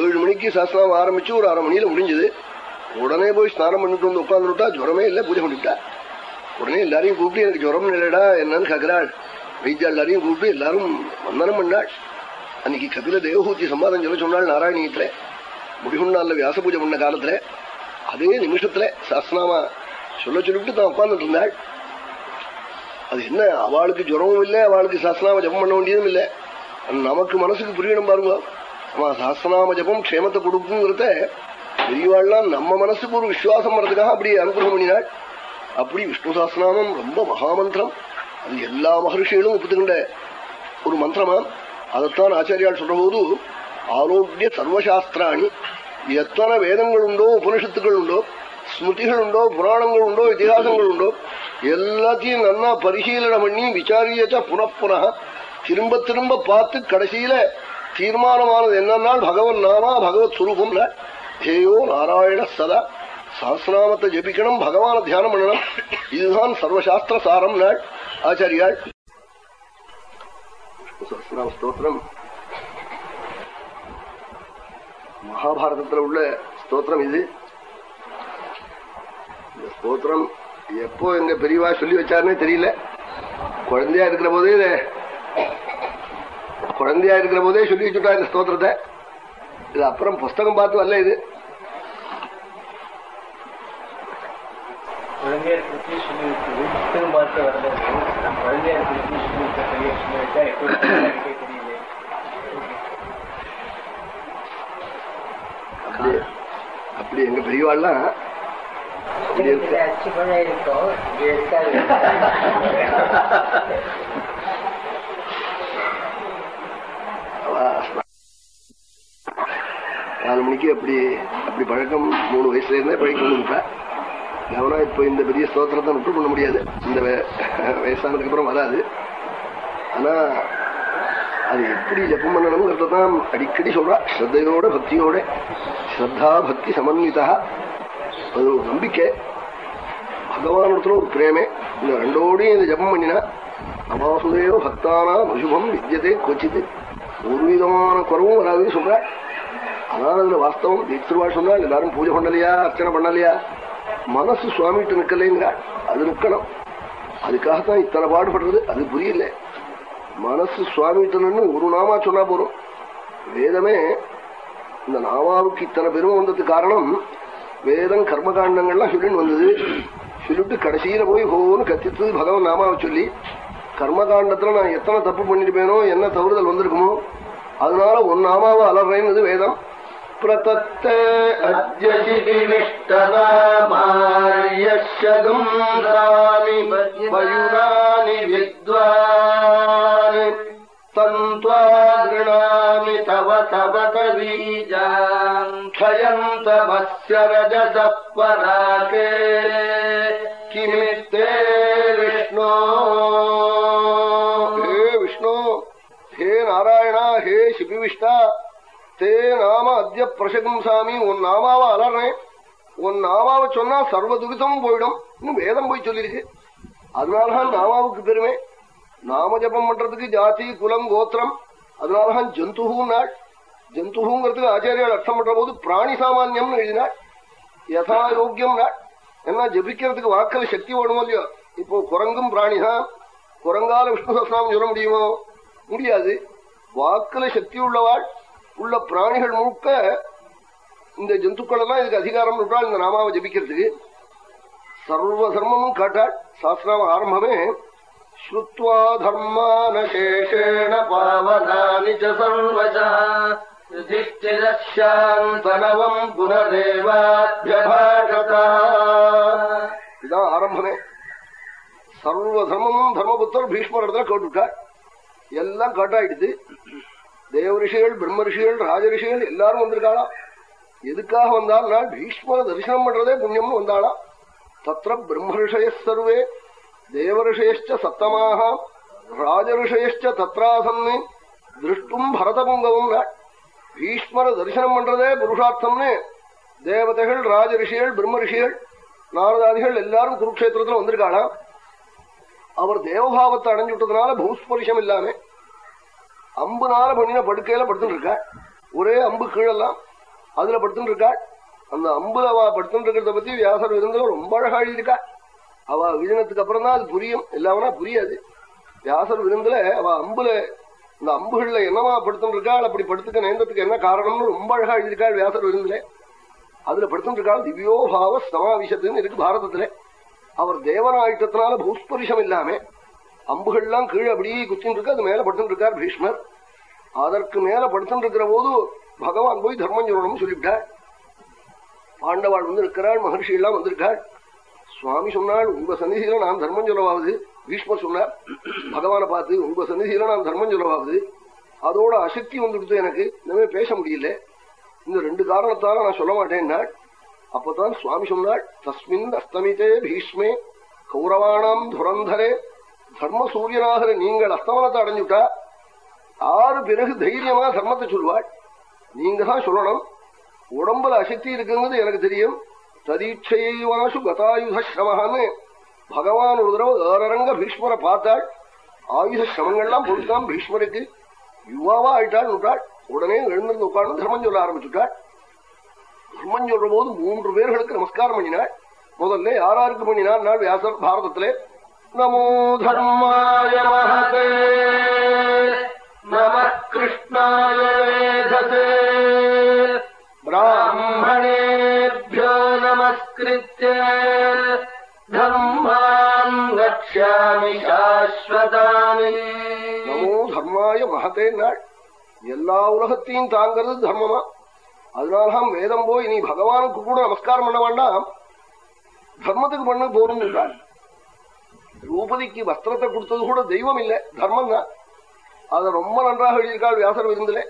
ஏழு மணிக்கு சாஸ்திரம் ஆரம்பிச்சு ஒரு அரை மணியில முடிஞ்சது. உடனே போய் ஸ்நானம் பண்ணிட்டு வந்து உட்காந்துட்டா ஜுரமே இல்லை பூஜை பண்ணிவிட்டா உடனே எல்லாரையும் கூப்பிட்டு எனக்கு ஜுரம் இல்லடா என்னன்னு கேக்குறாள். வைத்தியா எல்லாரையும் கூப்பிட்டு எல்லாரும் வந்தனம் பண்ணாள். அன்னைக்கு கபில தேவஹூத்தி சம்பாதம் சொல்ல சொன்னாள் நாராயணியத்துல. முடிகுண்டால வியாச பூஜை பண்ண காலத்துல அதே நிமிஷத்துல சாஸ்திரமா சொல்ல சொல்லிட்டு தான் உட்கார்ந்துட்டு இருந்தாள். அது என்ன அவளுக்கு ஜுரமும் இல்லை அவளுக்கு சாஸ்திரநாம ஜபம் பண்ண வேண்டியதும் இல்லை. நமக்கு மனசுக்கு புரியணும் பாருங்க. ஆமா சாஸ்திரநாம ஜபம் க்ஷேமத்தை கொடுக்குங்கிறத பெரியவாள்லாம் நம்ம மனசுக்கு ஒரு விசுவாசம் வர்றதுக்காக அப்படி அனுகிரகம் பண்ணினாள். அப்படி விஷ்ணு சாஸ்திரநாமம் ரொம்ப மகாமந்திரம் அது எல்லா மகர்ஷிகளும் ஒப்புத்துக்கின்ற ஒரு மந்திரமா? அதைத்தான் ஆச்சாரியால் சொல்ற போது ஆரோக்கிய சர்வசாஸ்திராணி எத்தனை வேதங்கள் உண்டோ உபனிஷத்துக்கள் உண்டோ ஸ்மிருதிகள் உண்டோ புராணங்கள் உண்டோ இத்திஹாசங்கள் உண்டோ எல்லாத்தையும் நல்லா பரிசீலனை பண்ணி விசாரியச்ச புனப்புன திரும்ப திரும்ப பார்த்து கடைசியில தீர்மானமானது என்னன்னா பகவன் நாமா பகவத் சுரூபம்னா. ஹேயோ நாராயண சதா சஹசிரநாமத்தை ஜபிக்கணும் பகவான தியானம் பண்ணணும் இதுதான் சர்வசாஸ்திர சாரம் நாள் ஆச்சாரியாள் சஹசிரநாம ஸ்தோத்திரம் மகாபாரதத்துல உள்ள ஸ்தோத்திரம் இது இந்த ஸ்தோத்திரம் எப்போ எங்க பெரியவா சொல்லி வச்சாருன்னே தெரியல குழந்தையா இருக்கிற போதே இது குழந்தையா இருக்கிற போதே சொல்லி வச்சுட்டா இந்த ஸ்தோத்திரத்தை இது அப்புறம் புஸ்தகம் பார்த்து வரல இது குழந்தையர் சொல்லி குழந்தையர் பற்றி சொல்லி வைக்க பெரிய சொல்லி வச்சா எப்படி எனக்கே தெரியல அப்படி எங்க பெரியவாள்லாம் இருக்கு. நாலு மணிக்கு அப்படி அப்படி பழக்கம் மூணு வயசுல இருந்தே பழக்கணும்ட்டா கவனம் இப்ப இந்த பெரிய ஸ்தோத்திரத்தை விட்டு பண்ண முடியாது. இந்த வய- வயசானதுக்கு அப்புறம் வராது. ஆனா அது எப்படி ஜப்பம் பண்ணணுங்கிறத அடிக்கடி சொல்றா. ஸ்ரத்தையோட பக்தியோட. ஸ்ரத்தா பக்தி சமன்விதா. அது ஒரு நம்பிக்கை. பகவானத்துல ஒரு பிரேமே. இந்த ரெண்டோடையும் இந்த ஜபம் பண்ணினா அபாசுதேவ பக்தானா அசுபம் வித்தியதே கொச்சிது ஒரு விதமான குறவும் வராதுன்னு சொல்ற. அதான் அதுல வாஸ்தவம் தீட்சிருவாள் சொன்னால் எல்லாரும் பூஜை பண்ணலையா அர்ச்சனை பண்ணலையா? மனசு சுவாமிகிட்ட நிக்கலைங்க. அது நிக்கணும். அதுக்காகத்தான் இத்தனை பாடுபடுறது. அது புரியல. மனசு சுவாமிகிட்ட ஒரு நாமா சொன்னா போறோம். வேதமே இந்த நாமாவுக்கு இத்தனை பெருமை வந்ததுக்கு காரணம் வேதம் கர்மகாண்டங்கள்லாம் சொல்லின்னு வந்தது. சொல்லிட்டு கடைசியில போய் ஹோன்னு கத்தித்து பகவான் நாமாவை சொல்லி கர்மகாண்டத்துல நான் எத்தனை தப்பு பண்ணிருப்பேனோ என்ன தவறுதல் வந்திருக்குமோ அதனால ஒன் நாமாவை அலறேன்னு வேதம். பிரதத்த அஜ்யசிபிவிஷ்டநாமாரியஷகும் ராணி வயுராணி வித்வான் தந்த்வாகிருணாமி தவ தவ கவீஜான் க்ஷயந்தமஸ்ய ரஜச பராகே கிமித்தே விஷ்ணோ ஹே விஷ்ணு ஹே நாராயணா ஹே சிபிவிஷ்டா தே நாம அத்திய பிரசகம்சாமி உன் நாமாவை அலறேன். உன் நாமாவை சொன்னா சர்வ துரிதமும் போயிடும். இன்னும் வேதம் போய் சொல்லிருக்கு. அதனாலதான் நாமாவுக்கு பெருமை. நாம ஜபம் பண்றதுக்கு ஜாதி குலம் கோத்திரம். அதனாலதான் ஜந்துஹூ நாள். ஜந்துஹூங்கிறதுக்கு ஆச்சாரியால் அர்த்தம் பண்ற போது பிராணி சாமான்யம்னு எழுதினாள் யதா யோக்கியம் நாள். என்ன ஜபிக்கிறதுக்கு வாக்கில் சக்தி ஓடும் இல்லையோ? இப்போ குரங்கும் பிராணிதான். குரங்கால விஷ்ணு சஸ்நாமம் சொல்ல முடியுமோ? முடியாது. வாக்குல சக்தி உள்ளவாள். உள்ள பிராணிகள் முழுக்க இந்த ஜந்துக்கள் எல்லாம் இதுக்கு அதிகாரம் விட்டாள் இந்த நாமாவை ஜபிக்கிறதுக்கு. சர்வ தர்மமும் காட்டாள். சாஸ்திராவ ஆரம்பமே ஸ்ருத்வா தர்மானசேஷேண பாவனானி ச சர்வஜா யுதிஷ்டிரசாந்தனவம் புனரேவாபியபாஷதா இதான் ஆரம்பமே. சர்வ தர்மமும் தர்மபுத்தர் பீஷ்மர் இடத்துல கேட்டுட்டார். எல்லாம் காட்டாயிடுது. தேவ ரிஷிகள் பிரம்ம ரிஷிகள் ராஜ ரிஷிகள் எல்லாரும் வந்திருக்காளா? எதுக்காக வந்தாள்னா பீஷ்மர தரிசனம் பண்றதே புண்ணியம்னு வந்தாளா? தத்திர பிரம்ம ரிஷய சர்வே தேவ ரிஷயச்ச சத்தமாக ராஜ ரிஷயச்ச தத்ராசன்னு திருஷ்டும் பரதபுங்கவும் பீஷ்மர தரிசனம் பண்றதே புருஷார்த்தம்னு தேவதைகள் ராஜ ரிஷிகள் பிரம்ம ரிஷிகள் நாரதாதிகள் எல்லாரும் குருக்ஷேத்திரத்துல வந்திருக்காளாம் அவர் தேவபாவத்தை அடைஞ்சுட்டதுனால பூஸ்பரிசம் அம்பு நாள பண்ணின படுக்கையில படுத்துட்டு இருக்கா ஒரே அம்பு கீழெல்லாம் அதுல படுத்துட்டு இருக்காள் அந்த அம்புல அவ படுத்துட்டு இருக்கிறத பத்தி வியாசர் விருந்துல ரொம்ப அழகா எழுதியிருக்கா. அவ விஜனத்துக்கு அப்புறம் தான் அது புரியும். இல்லாமனா புரியாது. வியாசர் விருந்துல அவ அம்புல இந்த அம்புகள்ல என்னவா படுத்துட்டு இருக்காள் அப்படி படுத்துக்க நேர்ந்ததுக்கு என்ன காரணம்னு ரொம்ப அழகா எழுதியிருக்காள் வியாசர் விருந்துல. அதுல படுத்துட்டு இருக்காள் திவ்யோபாவ சமாவிஷத்துன்னு இருக்கு பாரதத்துல. அவர் தேவராயிட்டத்தினால பூஸ்பரிஷம் இல்லாம அம்புகள்லாம் கீழே அப்படியே குத்தின் இருக்கு அது மேல படுத்துட்டு இருக்கார் பீஷ்மர். அதற்கு மேல படுத்துட்டு இருக்கிற போது பகவான் போய் தர்மம் சொல்லணும்னு சொல்லிவிட்டார். பாண்டவாள் வந்து இருக்கிறாள் மகர்ஷி எல்லாம் வந்திருக்காள் சுவாமி சொன்னாள் உங்க சந்நிதியில நான் தர்மம் சொல்லவாவது பீஷ்மர் சொன்னார். பகவானை பார்த்து உங்க சந்நிதியில நான் தர்மம் சொல்லவாவது. அதோட அசக்தி வந்துடுத்து எனக்கு இனிமே பேச முடியல. இந்த ரெண்டு காரணத்தால நான் சொல்ல மாட்டேன் அப்பதான் சுவாமி சொன்னாள் தஸ்மின் அஸ்தமித்தே பீஷ்மே கௌரவானாம் துரந்தரே தர்ம சூரியனாகிற நீங்கள் அஸ்தமனத்தை அடைஞ்சுட்டா ஆறு பிறகு தைரியமா தர்மத்தை சொல்வாள். நீங்க தான் சொல்லணும். உடம்புல அசக்தி இருக்குங்கிறது எனக்கு தெரியும். ததீட்சைவாசு கதாயுத பகவான் ஒரு தடவை ஏறரங்க பீஷ்மரை பார்த்தாள். ஆயுத சிரமங்கள்லாம் பொறுத்தான் பீஷ்மருக்கு. யுவாவா ஆயிட்டாள் விட்டாள் உடனே எழுந்திருந்து உட்கார்ந்து தர்மம் சொல்ல ஆரம்பிச்சுட்டாள். தர்மம் சொல்ற போது மூன்று பேர்களுக்கு நமஸ்காரம் பண்ணினாள். முதல்ல யாராருக்கு பண்ணினாள் வியாசர் பாரதத்திலே நமோ धर्माय महते नमः कृष्णाय वेधसे ब्राह्मणेभ्यो नमस्कृत्य धर्मान् गच्छामि शाश्वतानि நமோ தர்மாய மகத்தே நாள் எல்லா உலகத்தையும் தாங்கிறது தர்மமா அதனால்தான் வேதம் போய் நீ பகவானுக்கு கூட நமஸ்காரம் பண்ண வேண்டாம் தர்மத்துக்கு பண்ண போரும் என்றாள் திரௌபதிக்கு வஸ்திரத்தை கொடுத்தது கூட தெய்வம் இல்ல தர்மம் தான் அதை ரொம்ப நன்றாக எழுதியிருக்காள் வியாசர் விருந்தில.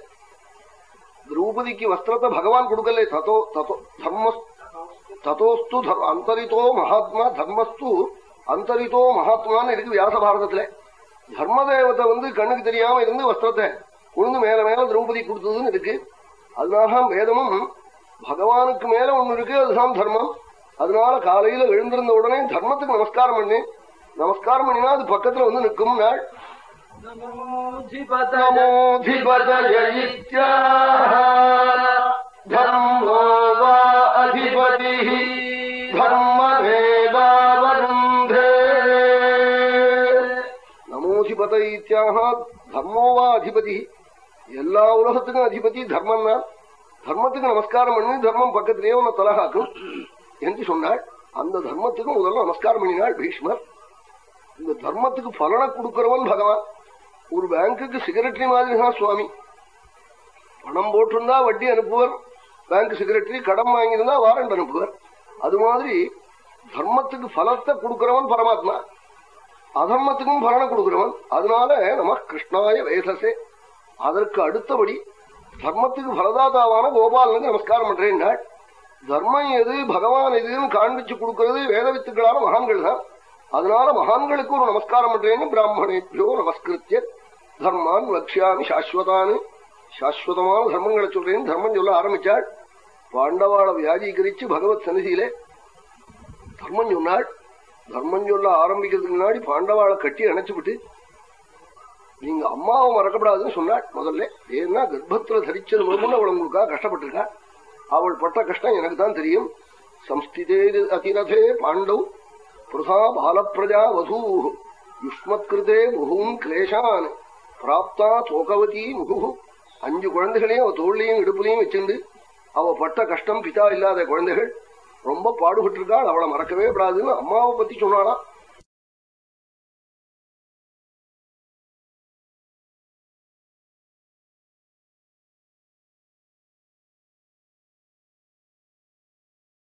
திரௌபதிக்கு வஸ்திரத்தை பகவான் கொடுக்கல. ததோ ததோ தர்ம ததோஸ்து தர்- மகாத்மா தர்மஸ்து அந்தரித்தோ மகாத்மான்னு இருக்கு வியாச பாரதத்துல. தர்மதேவத்தை வந்து கண்ணுக்கு தெரியாம இருந்து வஸ்திரத்தை உழுந்து மேல மேல திரௌபதி கொடுத்ததுன்னு இருக்கு. அதனாலதான் வேதமும் பகவானுக்கு மேல ஒண்ணு இருக்கு. அதுதான் தர்மம். அதனால காலையில எழுந்திருந்த உடனே தர்மத்துக்கு நமஸ்காரம் பண்ணு. நமஸ்காரம் பண்ணினா அது பக்கத்துல வந்து நிற்கும். நாள் அதிபதி நமோதிபத இத்தியாக தர்மோவா அதிபதி எல்லா உலகத்துக்கும் அதிபதி தர்மம் தான் தர்மத்துக்கு நமஸ்காரம் பண்ணி தர்மம் பக்கத்திலேயே உன்னை தலகாக்கும். என்று சொன்னாள் அந்த தர்மத்துக்கும் முதல்ல நமஸ்காரம் பண்ணினாள் பீஷ்மர். இந்த தர்மத்துக்கு பலனை கொடுக்கிறவன் பகவான். ஒரு பேங்குக்கு செக்ரட்டரி மாதிரி தான் சுவாமி? பணம் போட்டிருந்தா வட்டி அனுப்புவர். பேங்க் செக்ரட்டரி கடன் வாங்கியிருந்தா வாரண்ட் அனுப்புவர். அது மாதிரி தர்மத்துக்கு பலத்தை கொடுக்கிறவன் பரமாத்மா. அதர்மத்துக்கும் பலனை கொடுக்கிறவன். அதனால நம்ம கிருஷ்ணாய வேதசே. அதற்கு அடுத்தபடி தர்மத்துக்கு பலதாதாவான கோபாலனுக்கு நமஸ்காரம் பண்றேன் தர்மம் எது பகவான் எதுன்னு காண்பிச்சு கொடுக்கிறது வேத வித்துக்களான மகான்கள் தான் அதனால மகான்களுக்கு ஒரு நமஸ்காரம் பண்றேன்னு பிராமணேபியோ நமஸ்கிருத்திய தர்மான் லட்சியாமி சாஸ்வதானு சாஸ்வதமான தர்மங்களை சொல்றேன்னு தர்மம் சொல்ல ஆரம்பிச்சாள். பாண்டவாளை வியாஜீகரிச்சு பகவத் சன்னிதியிலே தர்மம் சொன்னாள். தர்மம் சொல்ல ஆரம்பிக்கிறதுக்கு முன்னாடி பாண்டவாளை கட்டி அணைச்சுவிட்டு நீங்க அம்மாவை மறக்கப்படாதுன்னு சொன்னாள் முதல்ல. ஏன்னா கர்ப்பத்துல தரிச்சது முதல்ல அவள் உங்களுக்கா கஷ்டப்பட்டிருக்கா. அவள் பட்ட கஷ்டம் எனக்கு தான் தெரியும். சம்ஸ்திதே அதிரதே பாண்டவ் பிரதா பாலப்பிரஜா வசூ யுஷ்மத்கிருதே முகும் கிளேஷான் பிராப்தா தோகவதி முகு அஞ்சு குழந்தைகளையும் அவ தோல்லையும் இடுப்புலையும் வச்சுண்டு அவ பட்ட கஷ்டம் பிதா இல்லாத குழந்தைகள் ரொம்ப பாடுபட்டிருக்காள் அவளை மறக்கவே கூடாதுன்னு அம்மாவை பத்தி சொன்னாலாம்